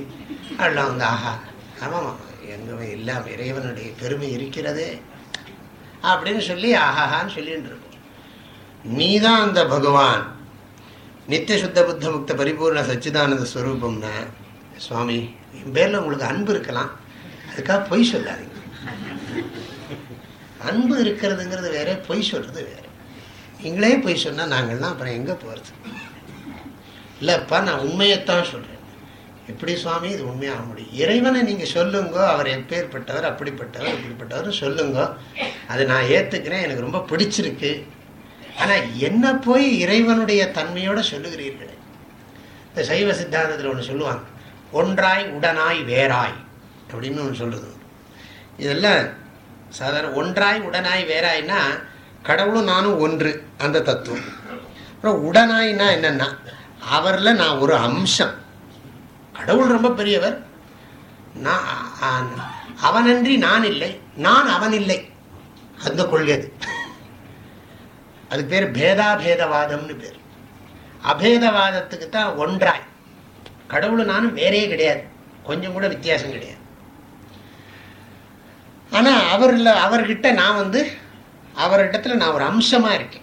அதெல்லாம் வந்து ஆஹா. ஆமாம் எங்குமே இல்லாமல் இறைவனுடைய பெருமை இருக்கிறதே அப்படின்னு சொல்லி ஆஹான்னு சொல்லிட்டு நீ நீதான் அந்த பகவான். நித்திய சுத்த புத்த முக்த பரிபூர்ண சச்சிதானந்த ஸ்வரூபம்னா சுவாமி என் பேரில் உங்களுக்கு அன்பு இருக்கலாம். அதுக்காக பொய் சொல்லாதீங்க. அன்பு இருக்கிறதுங்கிறது வேற பொய் சொல்றது வேற. நீங்களே பொய் சொன்னால் நாங்கள்லாம் அப்புறம் எங்கே போகிறது இல்லைப்பா நான் உண்மையைத்தான் சொல்கிறேன் எப்படி சுவாமி? இது உண்மையாக முடியும் இறைவனை நீங்கள் சொல்லுங்க அவர் எப்பேற்பட்டவர் அப்படிப்பட்டவர் இப்படிப்பட்டவர் சொல்லுங்க. அதை நான் ஏற்றுக்கிறேன் எனக்கு ரொம்ப பிடிச்சிருக்கு. ஆனால் என்ன போய் இறைவனுடைய தன்மையோடு சொல்லுகிறீர்களே? இந்த சைவ சித்தாந்தத்தில் ஒன்று சொல்லுவாங்க ஒன்றாய் உடனாய் வேறாய் அப்படின்னு ஒன்று சொல்கிறது இதெல்லாம் சாதாரண ஒன்றாய் உடனாய் வேறாய்னா கடவுளும் நானும் ஒன்று அந்த தத்துவம். அப்புறம் உடனாய்னா என்னென்னா அவரில் நான் ஒரு அம்சம். கடவுள் ரொம்ப பெரியவர். நான் அவனன்றி நான் இல்லை. நான் அவன் இல்லை அந்த கொள்கை அது. அதுக்கு பேர் பேதாபேதவாதம்னு பேர். அபேதவாதத்துக்கு தான் ஒன்றாய். கடவுள் நானும் வேறே கிடையாது. கொஞ்சம் கூட வித்தியாசம் கிடையாது. ஆனால் அவரில் அவர்கிட்ட நான் வந்து அவரிடத்துல நான் ஒரு அம்சமாக இருக்கேன்.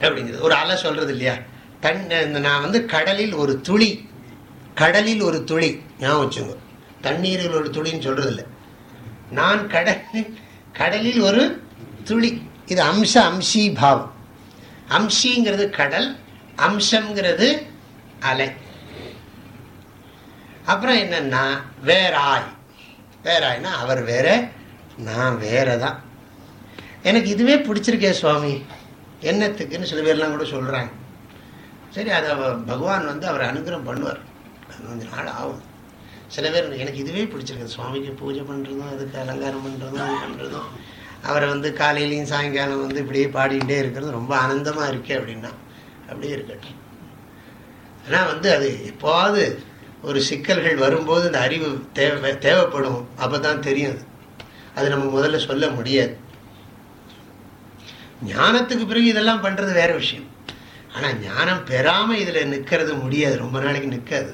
அப்படிங்கிறது. ஒரு அலை சொல்கிறது இல்லையா? தன் நான் வந்து கடலில் ஒரு துளி. கடலில் ஒரு துளி ஞாபகம் வச்சுங்க தண்ணீரில் ஒரு துளின்னு சொல்கிறது இல்லை நான் கடலில் கடலில் ஒரு துளி. இது அம்ச அம்சி பாவம். அம்சிங்கிறது கடல் அம்சங்கிறது அலை. அப்புறம் என்னன்னா வேறாய். வேறாய்னா அவர் வேற நான் வேற தான் எனக்கு இதுவே பிடிச்சிருக்கே சுவாமி. என்னத்துக்குன்னு சில பேர்லாம் கூட சொல்கிறாங்க சரி அதை பகவான் வந்து அவர் அனுகிரகம் பண்ணுவார். கொஞ்ச நாள் ஆகும். சில பேர் எனக்கு இதுவே பிடிச்சிருக்கு சுவாமிக்கு பூஜை பண்ணுறதும் அதுக்கு அலங்காரம் பண்ணுறதும் அது பண்ணுறதும் அவரை வந்து காலையிலையும் சாயங்காலம் வந்து இப்படியே பாடிக்கிட்டே இருக்கிறது ரொம்ப ஆனந்தமாக இருக்கே அப்படின்னா அப்படியே இருக்கட்டும். ஆனால் வந்து அது எப்போவாது ஒரு சிக்கல்கள் வரும்போது இந்த அறிவு தேவை தேவைப்படும். அப்போ தான் தெரியும் அது. நம்ம முதல்ல சொல்ல முடியாது. ஞானத்துக்கு பிறகு இதெல்லாம் பண்ணுறது வேற விஷயம். ஆனால் ஞானம் பெறாமல் இதில் நிற்கிறது முடியாது. ரொம்ப நாளைக்கு நிற்காது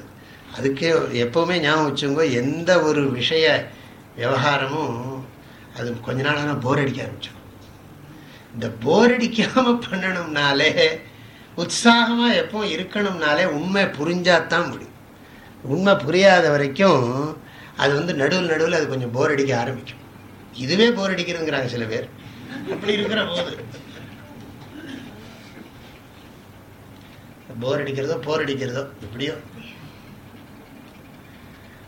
அதுக்கே எப்போவுமே ஞாபகம் வச்சுங்க எந்த ஒரு விஷய விவகாரமும் அது கொஞ்ச நாளாக போர் அடிக்க ஆரம்பிச்சோம் இந்த போர் அடிக்காமல் பண்ணணும்னாலே உற்சாகமாக எப்போ இருக்கணும்னாலே உண்மை புரிஞ்சாதான் முடியும். உண்மை புரியாத வரைக்கும் அது வந்து நடுவில் நடுவில் அது கொஞ்சம் போர் அடிக்க ஆரம்பிக்கும். இதுவே போர் அடிக்கிறதுங்கிறாங்க சில பேர். அப்படி இருக்கிற போது. போர் அடிக்கிறதோ போர் அடிக்கிறதோ எப்படியோ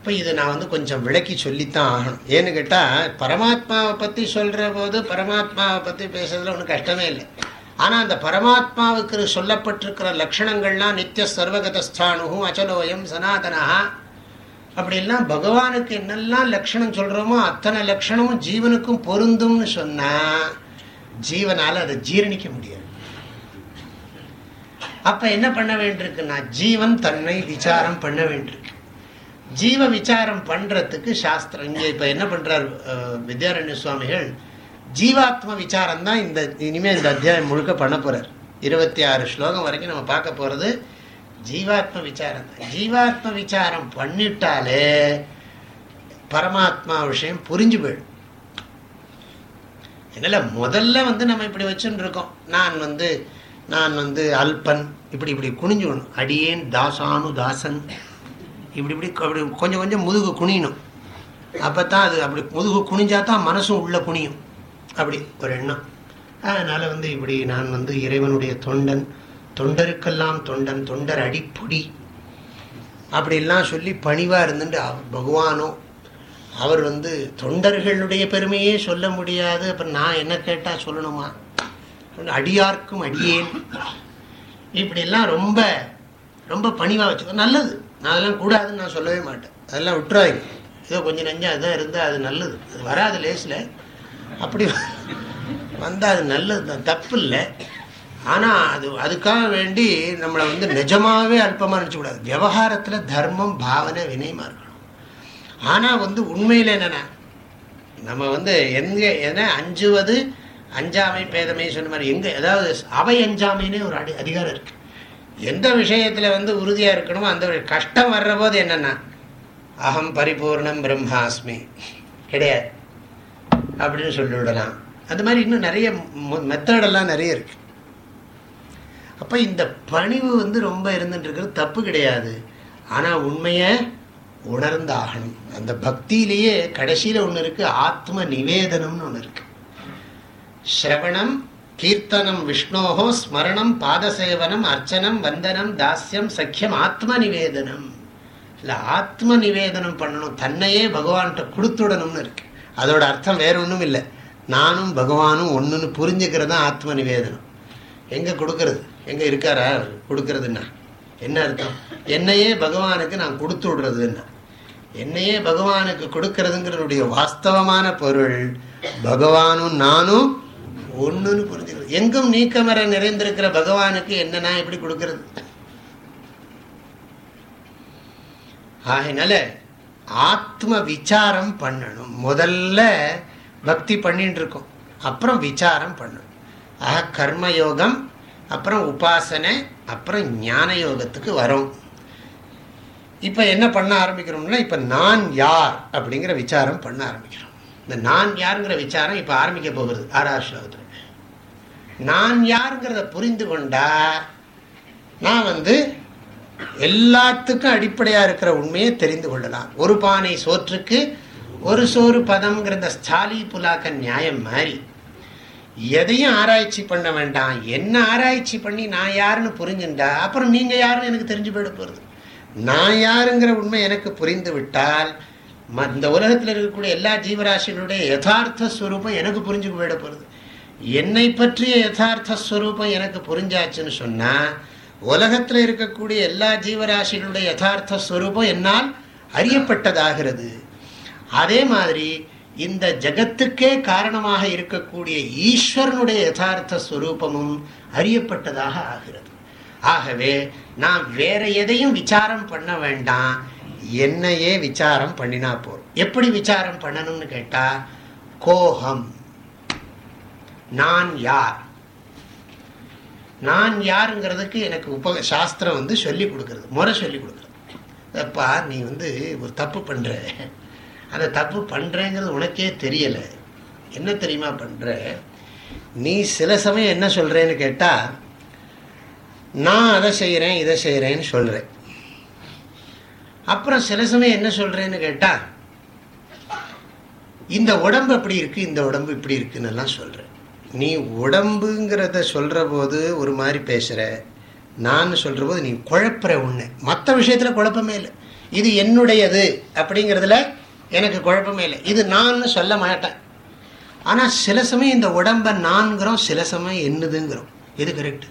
இப்போ இதை நான் வந்து கொஞ்சம் விளக்கி சொல்லித்தான் ஆகணும். ஏன்னு கேட்டால் பரமாத்மாவை பற்றி சொல்கிற போது பரமாத்மாவை பற்றி பேசுறதுல ஒன்றும் கஷ்டமே இல்லை. ஆனால் அந்த பரமாத்மாவுக்கு சொல்லப்பட்டிருக்கிற லட்சணங்கள்லாம் நித்திய சர்வகதஸ்தானுகும் அச்சலோயம் சனாதனா அப்படிலாம் பகவானுக்கு என்னெல்லாம் லட்சணம் சொல்கிறோமோ அத்தனை லட்சணமும் ஜீவனுக்கும் பொருந்தும்னு சொன்னால் ஜீவனால் அதை ஜீரணிக்க முடியாது. அப்போ என்ன பண்ண வேண்டியிருக்குன்னா ஜீவன் தன்னை விசாரம் பண்ண வேண்டியிருக்கு ஜீவ விசாரம் பண்ணுறதுக்கு சாஸ்திரம் இங்கே இப்போ என்ன பண்ணுறார் வித்யாரண்ய சுவாமிகள் ஜீவாத்ம விசாரம் தான் இந்த இனிமேல் இந்த அத்தியாயம் முழுக்க பண்ண போகிறார் இருபத்தி ஆறு ஸ்லோகம் வரைக்கும் நம்ம பார்க்க போகிறது ஜீவாத்ம விசாரம். தான் ஜீவாத்ம விசாரம் பண்ணிட்டாலே பரமாத்மா விஷயம் புரிஞ்சு போயிடும். என்னால் முதல்ல வந்து நம்ம இப்படி வச்சுன்னு இருக்கோம் நான் வந்து நான் வந்து அல்பன் இப்படி இப்படி குனிஞ்சுக்கணும் அடியேன் தாசானு தாசன் இப்படி இப்படி அப்படி கொஞ்சம் கொஞ்சம் முதுகு குனியணும். அப்போ தான் அது அப்படி முதுகு குனிஞ்சா தான் மனசும் உள்ளே குனியும். அப்படி ஒரு எண்ணம். அதனால் வந்து இப்படி நான் வந்து இறைவனுடைய தொண்டன் தொண்டருக்கெல்லாம் தொண்டன் தொண்டர் அடிப்பொடி. அப்படிலாம் சொல்லி பணிவாக இருந்துட்டு பகவானோ அவர் வந்து தொண்டர்களுடைய பெருமையே சொல்ல முடியாது. அப்புறம் நான் என்ன கேட்டால் சொல்லணுமா? அடியார்க்கும் அடியேன். இப்படிலாம் ரொம்ப ரொம்ப பணிவாக வச்சுக்கோ. நல்லது. நான் அதெல்லாம் கூடாதுன்னு நான் சொல்லவே மாட்டேன். அதெல்லாம் விட்டுறாங்க ஏதோ கொஞ்சம் நெஞ்சம் அதுதான் இருந்தால் அது நல்லது. அது வராது லேஸில் அப்படி வந்தால் அது நல்லது தான். தப்பு இல்லை. ஆனால் அது அதுக்காக வேண்டி நம்மளை வந்து நிஜமாகவே அல்பமாக நினச்சக்கூடாது. விவகாரத்தில் தர்மம் பாவனை வினயமாக இருக்கணும். ஆனால் வந்து உண்மையில் என்னென்ன நம்ம வந்து எங்கே என்ன அஞ்சுவது அஞ்சாமை பேதமை சொன்ன மாதிரி எங்கே அதாவது அவை அஞ்சாமைன்னு ஒரு அடி அதிகாரம் இருக்குது எந்த விஷயத்தில் வந்து உறுதியாக இருக்கணுமோ அந்த கஷ்டம் வர்ற போது என்னென்னா அகம் பரிபூர்ணம் பிரம்மாஸ்மி. கிடையாது. அப்படின்னு சொல்லிவிடலாம் அது மாதிரி இன்னும் நிறைய மெத்தடெல்லாம் நிறைய இருக்கு. அப்போ இந்த பணிவு வந்து ரொம்ப இருந்துட்டு இருக்கிறது தப்பு கிடையாது. ஆனால் உண்மையை உணர்ந்தாகணும். அந்த பக்தியிலேயே கடைசியில் ஒன்று இருக்குது ஆத்ம நிவேதனம்னு ஒன்று இருக்குது ஸ்ரவணம் கீர்த்தனம் விஷ்ணோகோ ஸ்மரணம் பாதசேவனம் அர்ச்சனம் வந்தனம் தாஸ்யம் சக்கியம் ஆத்ம நிவேதனம் இல்லை ஆத்ம நிவேதனம் பண்ணணும். தன்னையே பகவான்கிட்ட கொடுத்துடணும்னு இருக்கு. அதோட அர்த்தம் வேற ஒன்றும் இல்லை. நானும் பகவானும் ஒன்றுன்னு புரிஞ்சுக்கிறது தான் ஆத்ம நிவேதனம் எங்கே கொடுக்கறது? எங்கே இருக்காரா? கொடுக்கறதுன்னா. என்ன அர்த்தம்? என்னையே பகவானுக்கு நான் கொடுத்து விடுறதுன்னா. என்னையே பகவானுக்கு கொடுக்கறதுங்கிறதுடைய வாஸ்தவமான பொருள் பகவானும் நானும் ஒன்றுன்னு புரிஞ்சுக்கிறது எங்கும் நீக்கமர நிறைந்திருக்கிற பகவானுக்கு என்னன்னா எப்படி கொடுக்கறது? ஆகினால ஆத்ம விசாரம் பண்ணணும். முதல்ல பக்தி பண்ணிட்டு இருக்கோம். அப்புறம் விசாரம் பண்ணணும். ஆக கர்மயோகம் அப்புறம் உபாசனை அப்புறம் ஞான யோகத்துக்கு வரும். இப்போ என்ன பண்ண ஆரம்பிக்கிறோம்னா இப்போ நான் யார் அப்படிங்கிற விசாரம் பண்ண ஆரம்பிக்கிறோம். இந்த நான் யாருங்கிற விசாரம் இப்போ ஆரம்பிக்க போகிறது. ஆறாவது ஸ்லோகத்தில். நான் யாருங்கிறத புரிந்து கொண்டா நான் வந்து எல்லாத்துக்கும் அடிப்படையாக இருக்கிற உண்மையை தெரிந்து கொள்ளலாம். ஒரு பானை சோற்றுக்கு ஒரு சோறு பதம்ங்கிற இந்த ஸ்டாலி புலாக்க நியாயம் மாதிரி. எதையும் ஆராய்ச்சி பண்ண வேண்டாம். என்ன ஆராய்ச்சி பண்ணி நான் யாருன்னு புரிஞ்சுட்டா அப்புறம் நீங்கள் யாருன்னு எனக்கு தெரிஞ்சு போயிட போகிறது நான் யாருங்கிற உண்மை எனக்கு புரிந்து விட்டால் இந்த உலகத்தில் இருக்கக்கூடிய எல்லா ஜீவராசிகளுடைய யதார்த்த ஸ்வரூபம் எனக்கு புரிஞ்சு போயிட போகிறது என்னை பற்றிய யதார்த்த ஸ்வரூபம் எனக்கு புரிஞ்சாச்சுன்னு சொன்னால் உலகத்தில் இருக்கக்கூடிய எல்லா ஜீவராசிகளுடைய யதார்த்த ஸ்வரூபம் என்னால் அறியப்பட்டதாகிறது. அதே மாதிரி இந்த ஜகத்துக்கே காரணமாக இருக்கக்கூடிய ஈஸ்வரனுடைய யதார்த்த ஸ்வரூபமும் அறியப்பட்டதாக ஆகிறது. ஆகவே நான் வேற எதையும் விசாரம் பண்ண வேண்டாம். என்னையே விசாரம் பண்ணினா போறோம் எப்படி விசாரம் பண்ணணும்னு கேட்டா கோஹம். நான் யார்? நான் யாருங்கிறதுக்கு எனக்கு உப சாஸ்திரம் வந்து சொல்லி கொடுக்கறது. முறை சொல்லி கொடுக்குறது. அப்பா நீ வந்து ஒரு தப்பு பண்ற. அந்த தப்பு பண்ணுறேங்கிறது உனக்கே தெரியலை. என்ன தெரியுமா பண்ணுற நீ சில சமயம் என்ன சொல்கிறேன்னு கேட்டால் நான் அதை செய்கிறேன் இதை செய்கிறேன்னு சொல்கிறேன் அப்புறம் சில சமயம் என்ன சொல்கிறேன்னு கேட்டால் இந்த உடம்பு அப்படி இருக்குது இந்த உடம்பு இப்படி இருக்குன்னு எல்லாம் சொல்கிறேன் நீ உடம்புங்கிறத சொல்கிற போது ஒரு மாதிரி பேசுகிற நான் சொல்கிற போது நீ குழப்புற ஒன்று மற்ற விஷயத்தில் குழப்பமே இல்லை. இது என்னுடையது அப்படிங்கிறதுல எனக்கு குழப்பமே இல்லை. இது நான் சொல்ல மாட்டேன். ஆனால் சில சமயம் இந்த உடம்பை நான்கிறோம் சில சமயம் என்னதுங்கிறோம். எது கரெக்டு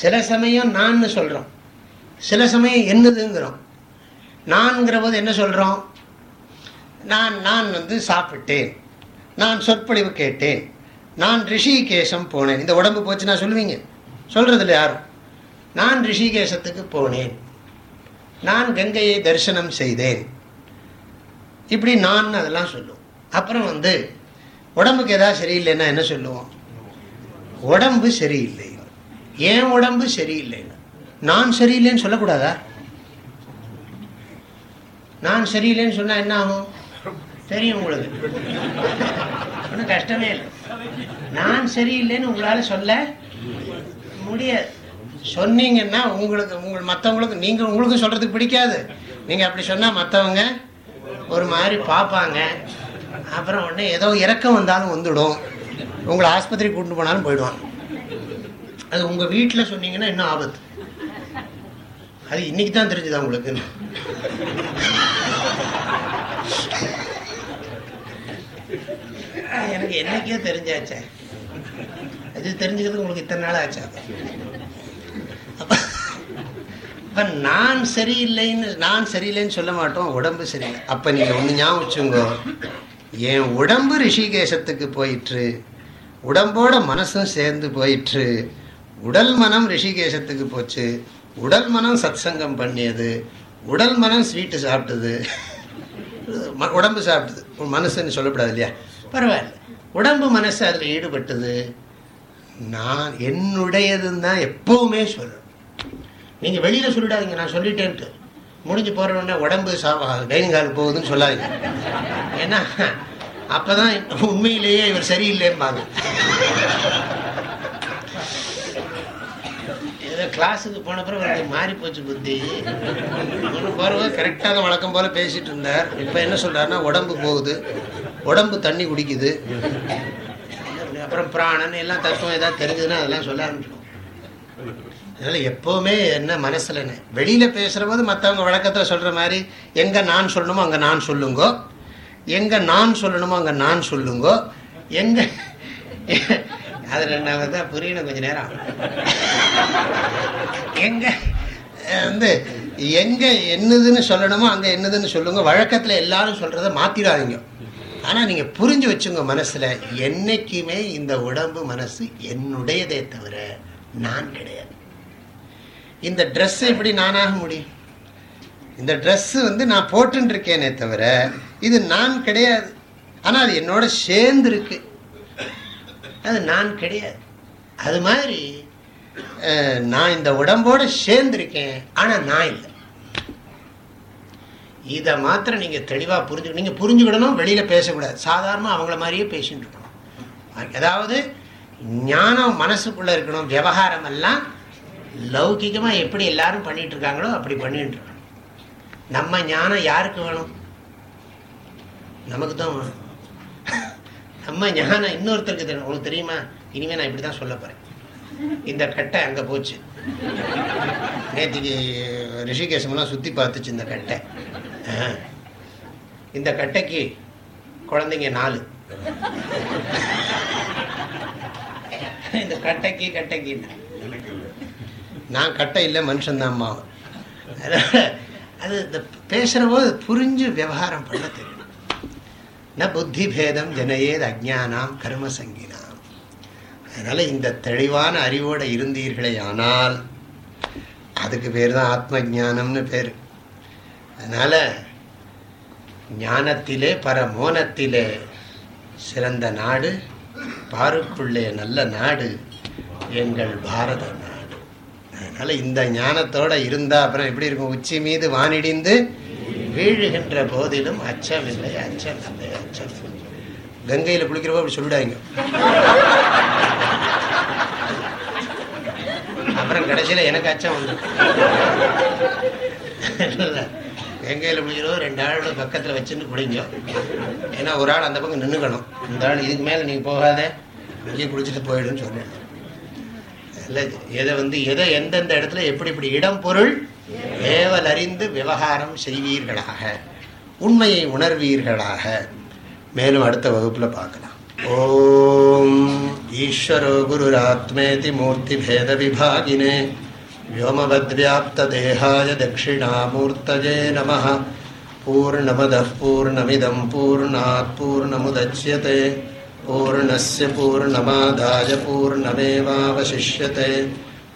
சில சமயம் நான் சொல்கிறோம் சில சமயம் என்னதுங்கிறோம். நான்கிற போது என்ன சொல்கிறோம் நான் நான் வந்து சாப்பிட்டேன். நான் சொற்பொழிவு கேட்டேன். நான் ரிஷிகேசம் போனேன். இந்த உடம்பு போச்சு நான் சொல்லுவீங்க. சொல்கிறதில்ல யாரும். நான் ரிஷிகேசத்துக்கு போனேன். நான் கங்கையை தரிசனம் செய்தேன். இப்படி நான் அதெல்லாம் சொல்லுவோம். அப்புறம் வந்து உடம்புக்கு எதாவது சரியில்லைன்னா என்ன சொல்லுவோம்? உடம்பு சரியில்லை. ஏன் உடம்பு சரியில்லைன்னு? நான் சரியில்லைன்னு சொல்லக்கூடாதா? நான் சரியில்லைன்னு சொன்னால் என்ன ஆகும்? தெரியும் உங்களுக்கு. ஒன்றும் கஷ்டமே இல்லை. நான் சரியில்லைன்னு உங்களால் சொல்ல முடியாது. சொன்னீங்கன்னா உங்களுக்கு உங்கள் மற்றவங்களுக்கு நீங்கள் உங்களுக்கு சொல்கிறதுக்கு பிடிக்காது. நீங்கள் அப்படி சொன்னால் மற்றவங்க ஒரு மாதிரி பார்ப்பாங்க. அப்புறம் உடனே ஏதோ இறக்கம் வந்தாலும் வந்துடும். உங்களை ஆஸ்பத்திரி கூட்டு போனாலும் போயிடுவாங்க. அது உங்கள் வீட்டில் சொன்னீங்கன்னா இன்னும் ஆபத்து. அது இன்னைக்கு தான் தெரிஞ்சுதா உங்களுக்கு? எனக்கு என்னைக்கே தெரிஞ்சாச்சே. அது தெரிஞ்சுக்கிறது உங்களுக்கு இத்தனை நாள் ஆச்சா அப்ப. நான் சரியில்லைன்னு நான் சரியில்லைன்னு சொல்ல மாட்டோம் உடம்பு சரியில்லை. அப்ப நீங்க ஒண்ணு ஞாபகம் வச்சுங்க என் உடம்பு ரிஷிகேசத்துக்கு போயிற்று. உடம்போட மனசும் சேர்ந்து போயிற்று. உடல் மனம் ரிஷிகேசத்துக்கு போச்சு. உடல் மனம் சத்சங்கம் பண்ணியது. உடல் மனம் ஸ்வீட்டு சாப்பிட்டது. உடம்பு சாப்பிட்டது. மனசுன்னு சொல்லக்கூடாது இல்லையா? பரவாயில்ல. உடம்பு மனசு அதில் ஈடுபட்டது. நான் என்னுடையதுன்னு தான் எப்பவுமே சொல்லணும். நீங்கள் வெளியில் சொல்லிடாதீங்க நான் சொல்லிட்டேன்ட்டு. முடிஞ்சு போகிறவொடனே உடம்பு சா டைனிங் ஹால் போகுதுன்னு சொல்லாதீங்க. ஏன்னா அப்போ தான் உண்மையிலேயே இவர் சரியில்லைம்பாங்க இதை கிளாஸுக்கு போன பிறகு மாறி போச்சு புத்தி. ஒன்று போகிறவங்க கரெக்டாக வழக்கம் போல் பேசிகிட்டு இருந்தார். இப்போ என்ன சொல்கிறாருன்னா உடம்பு போகுது. உடம்பு தண்ணி குடிக்குது. அப்புறம் பிராணன் எல்லாம் தத்துவம் ஏதாவது தெரிஞ்சதுன்னா அதெல்லாம் சொல்ல ஆரம்பிச்சிடும். அதனால் எப்போவுமே என்ன மனசில் வெளியில் பேசுகிற போது மற்றவங்க வழக்கத்தில் சொல்கிற மாதிரி எங்கே நான் சொல்லணுமோ அங்கே நான் சொல்லுங்கோ. எங்கே நான் சொல்லணுமோ அங்கே நான் சொல்லுங்கோ. எங்கே அது ரெண்டாவது தான் புரியணும் கொஞ்சம் நேரம். எங்கே வந்து எங்கே என்னதுன்னு சொல்லணுமோ அங்கே என்னதுன்னு சொல்லுங்க. வழக்கத்தில் எல்லாரும் சொல்கிறத மாத்திடாதீங்க. ஆனால் நீங்கள் புரிஞ்சு வச்சுங்க மனசில் என்னைக்குமே இந்த உடம்பு மனசு என்னுடையதே தவிர நான் கிடையாது. இந்த ட்ரெஸ் எப்படி நானாக முடியும்? இந்த ட்ரெஸ்ஸு வந்து நான் போட்டுருக்கேனே தவிர இது நான் கிடையாது. ஆனால் அது என்னோட சேர்ந்து இருக்கு. அது நான் கிடையாது. அது மாதிரி நான் இந்த உடம்போடு சேர்ந்திருக்கேன் ஆனால் நான் இல்லை. இதை மாத்திரம் நீங்கள் தெளிவாக புரிஞ்சு நீங்கள் புரிஞ்சுக்கிடணும் வெளியில் பேசக்கூடாது. சாதாரணமாக அவங்கள மாதிரியே பேசிட்டு இருக்கணும். அதாவது ஞானம் மனசுக்குள்ளே இருக்கணும் விவகாரம் எல்லாம் லௌகிகமாக எப்படி எல்லாரும் பண்ணிட்டு இருக்காங்களோ அப்படி பண்ணிட்டு இருக்கணும். நம்ம ஞானம் யாருக்கு வேணும்? நமக்கு தான் வேணும். நம்ம ஞானம் இன்னொருத்தருக்கு தெரியும் உங்களுக்கு தெரியுமா? இனிமேல் நான் இப்படி தான் சொல்ல போகிறேன் இந்த கட்டை அங்கே போச்சு. நேற்றுக்கு ரிஷிகேசமெல்லாம் சுற்றி பார்த்துச்சு இந்த கட்டை. இந்த கட்டைக்கு குழந்தைங்க நாலு. இந்த கட்டைக்கு கட்டைக்கு நான் கட்டை இல்லை மனுஷன்தான் அம்மாவும். அது இந்த பேசுகிற போது புரிஞ்சு விவகாரம் பண்ண தெரியும். ந புத்தி பேதம் ஜனயேத் அஜானாம் கர்மசங்கினாம் அதனால் இந்த தெளிவான அறிவோடு இருந்தீர்களே ஆனால் அதுக்கு பேர் தான் ஆத்ம ஜானம்னு பேர். அதனால் ஞானத்திலே பரமோனத்திலே சிறந்த நாடு பாருக்குள்ளே நல்ல நாடு எங்கள் பாரத நாடு. அதனால் இந்த ஞானத்தோடு இருந்தால் அப்புறம் எப்படி இருக்கும்? உச்சி மீது வானிடிந்து வீழுகின்ற போதிலும் அச்சம் இல்லை அச்சம் இல்லை அச்சம் கங்கையில் குளிக்கிறப்போ அப்படி சொல்லிடாங்க அப்புறம் கடைசியில் எனக்கு அச்சம் வந்து கங்கையில் குளிக்கிறவோ ரெண்டு ஆளோட பக்கத்தில் வச்சுன்னு குடிங்க. ஏன்னா ஒரு ஆள் அந்த பக்கம் நின்றுக்கணும் இந்த ஆள் இதுக்கு மேலே நீங்கள் போகாத இங்கே குளிச்சுட்டு போயிடுன்னு சொல்கிறேன் இல்லை எதை வந்து எதை எந்தெந்த இடத்துல எப்படி இப்படி இடம் பொருள் ஏவல் அறிந்து விவகாரம் செய்வீர்களாக உண்மையை உணர்வீர்களாக மேலும் அடுத்த வகுப்பில் பார்க்கலாம் ஓம் ஈஸ்வரோ குருராத்மேதி மூர்த்தி பேத விபாகினே व्योमवद्व्याप्तदेहाय दक्षिणामूर्तये नमः पूर्णमदः पूर्णमिदं पूर्णात् पूर्णमुदच्यते पूर्णस्य पूर्णमादाय पूर्णमेवावशिष्यते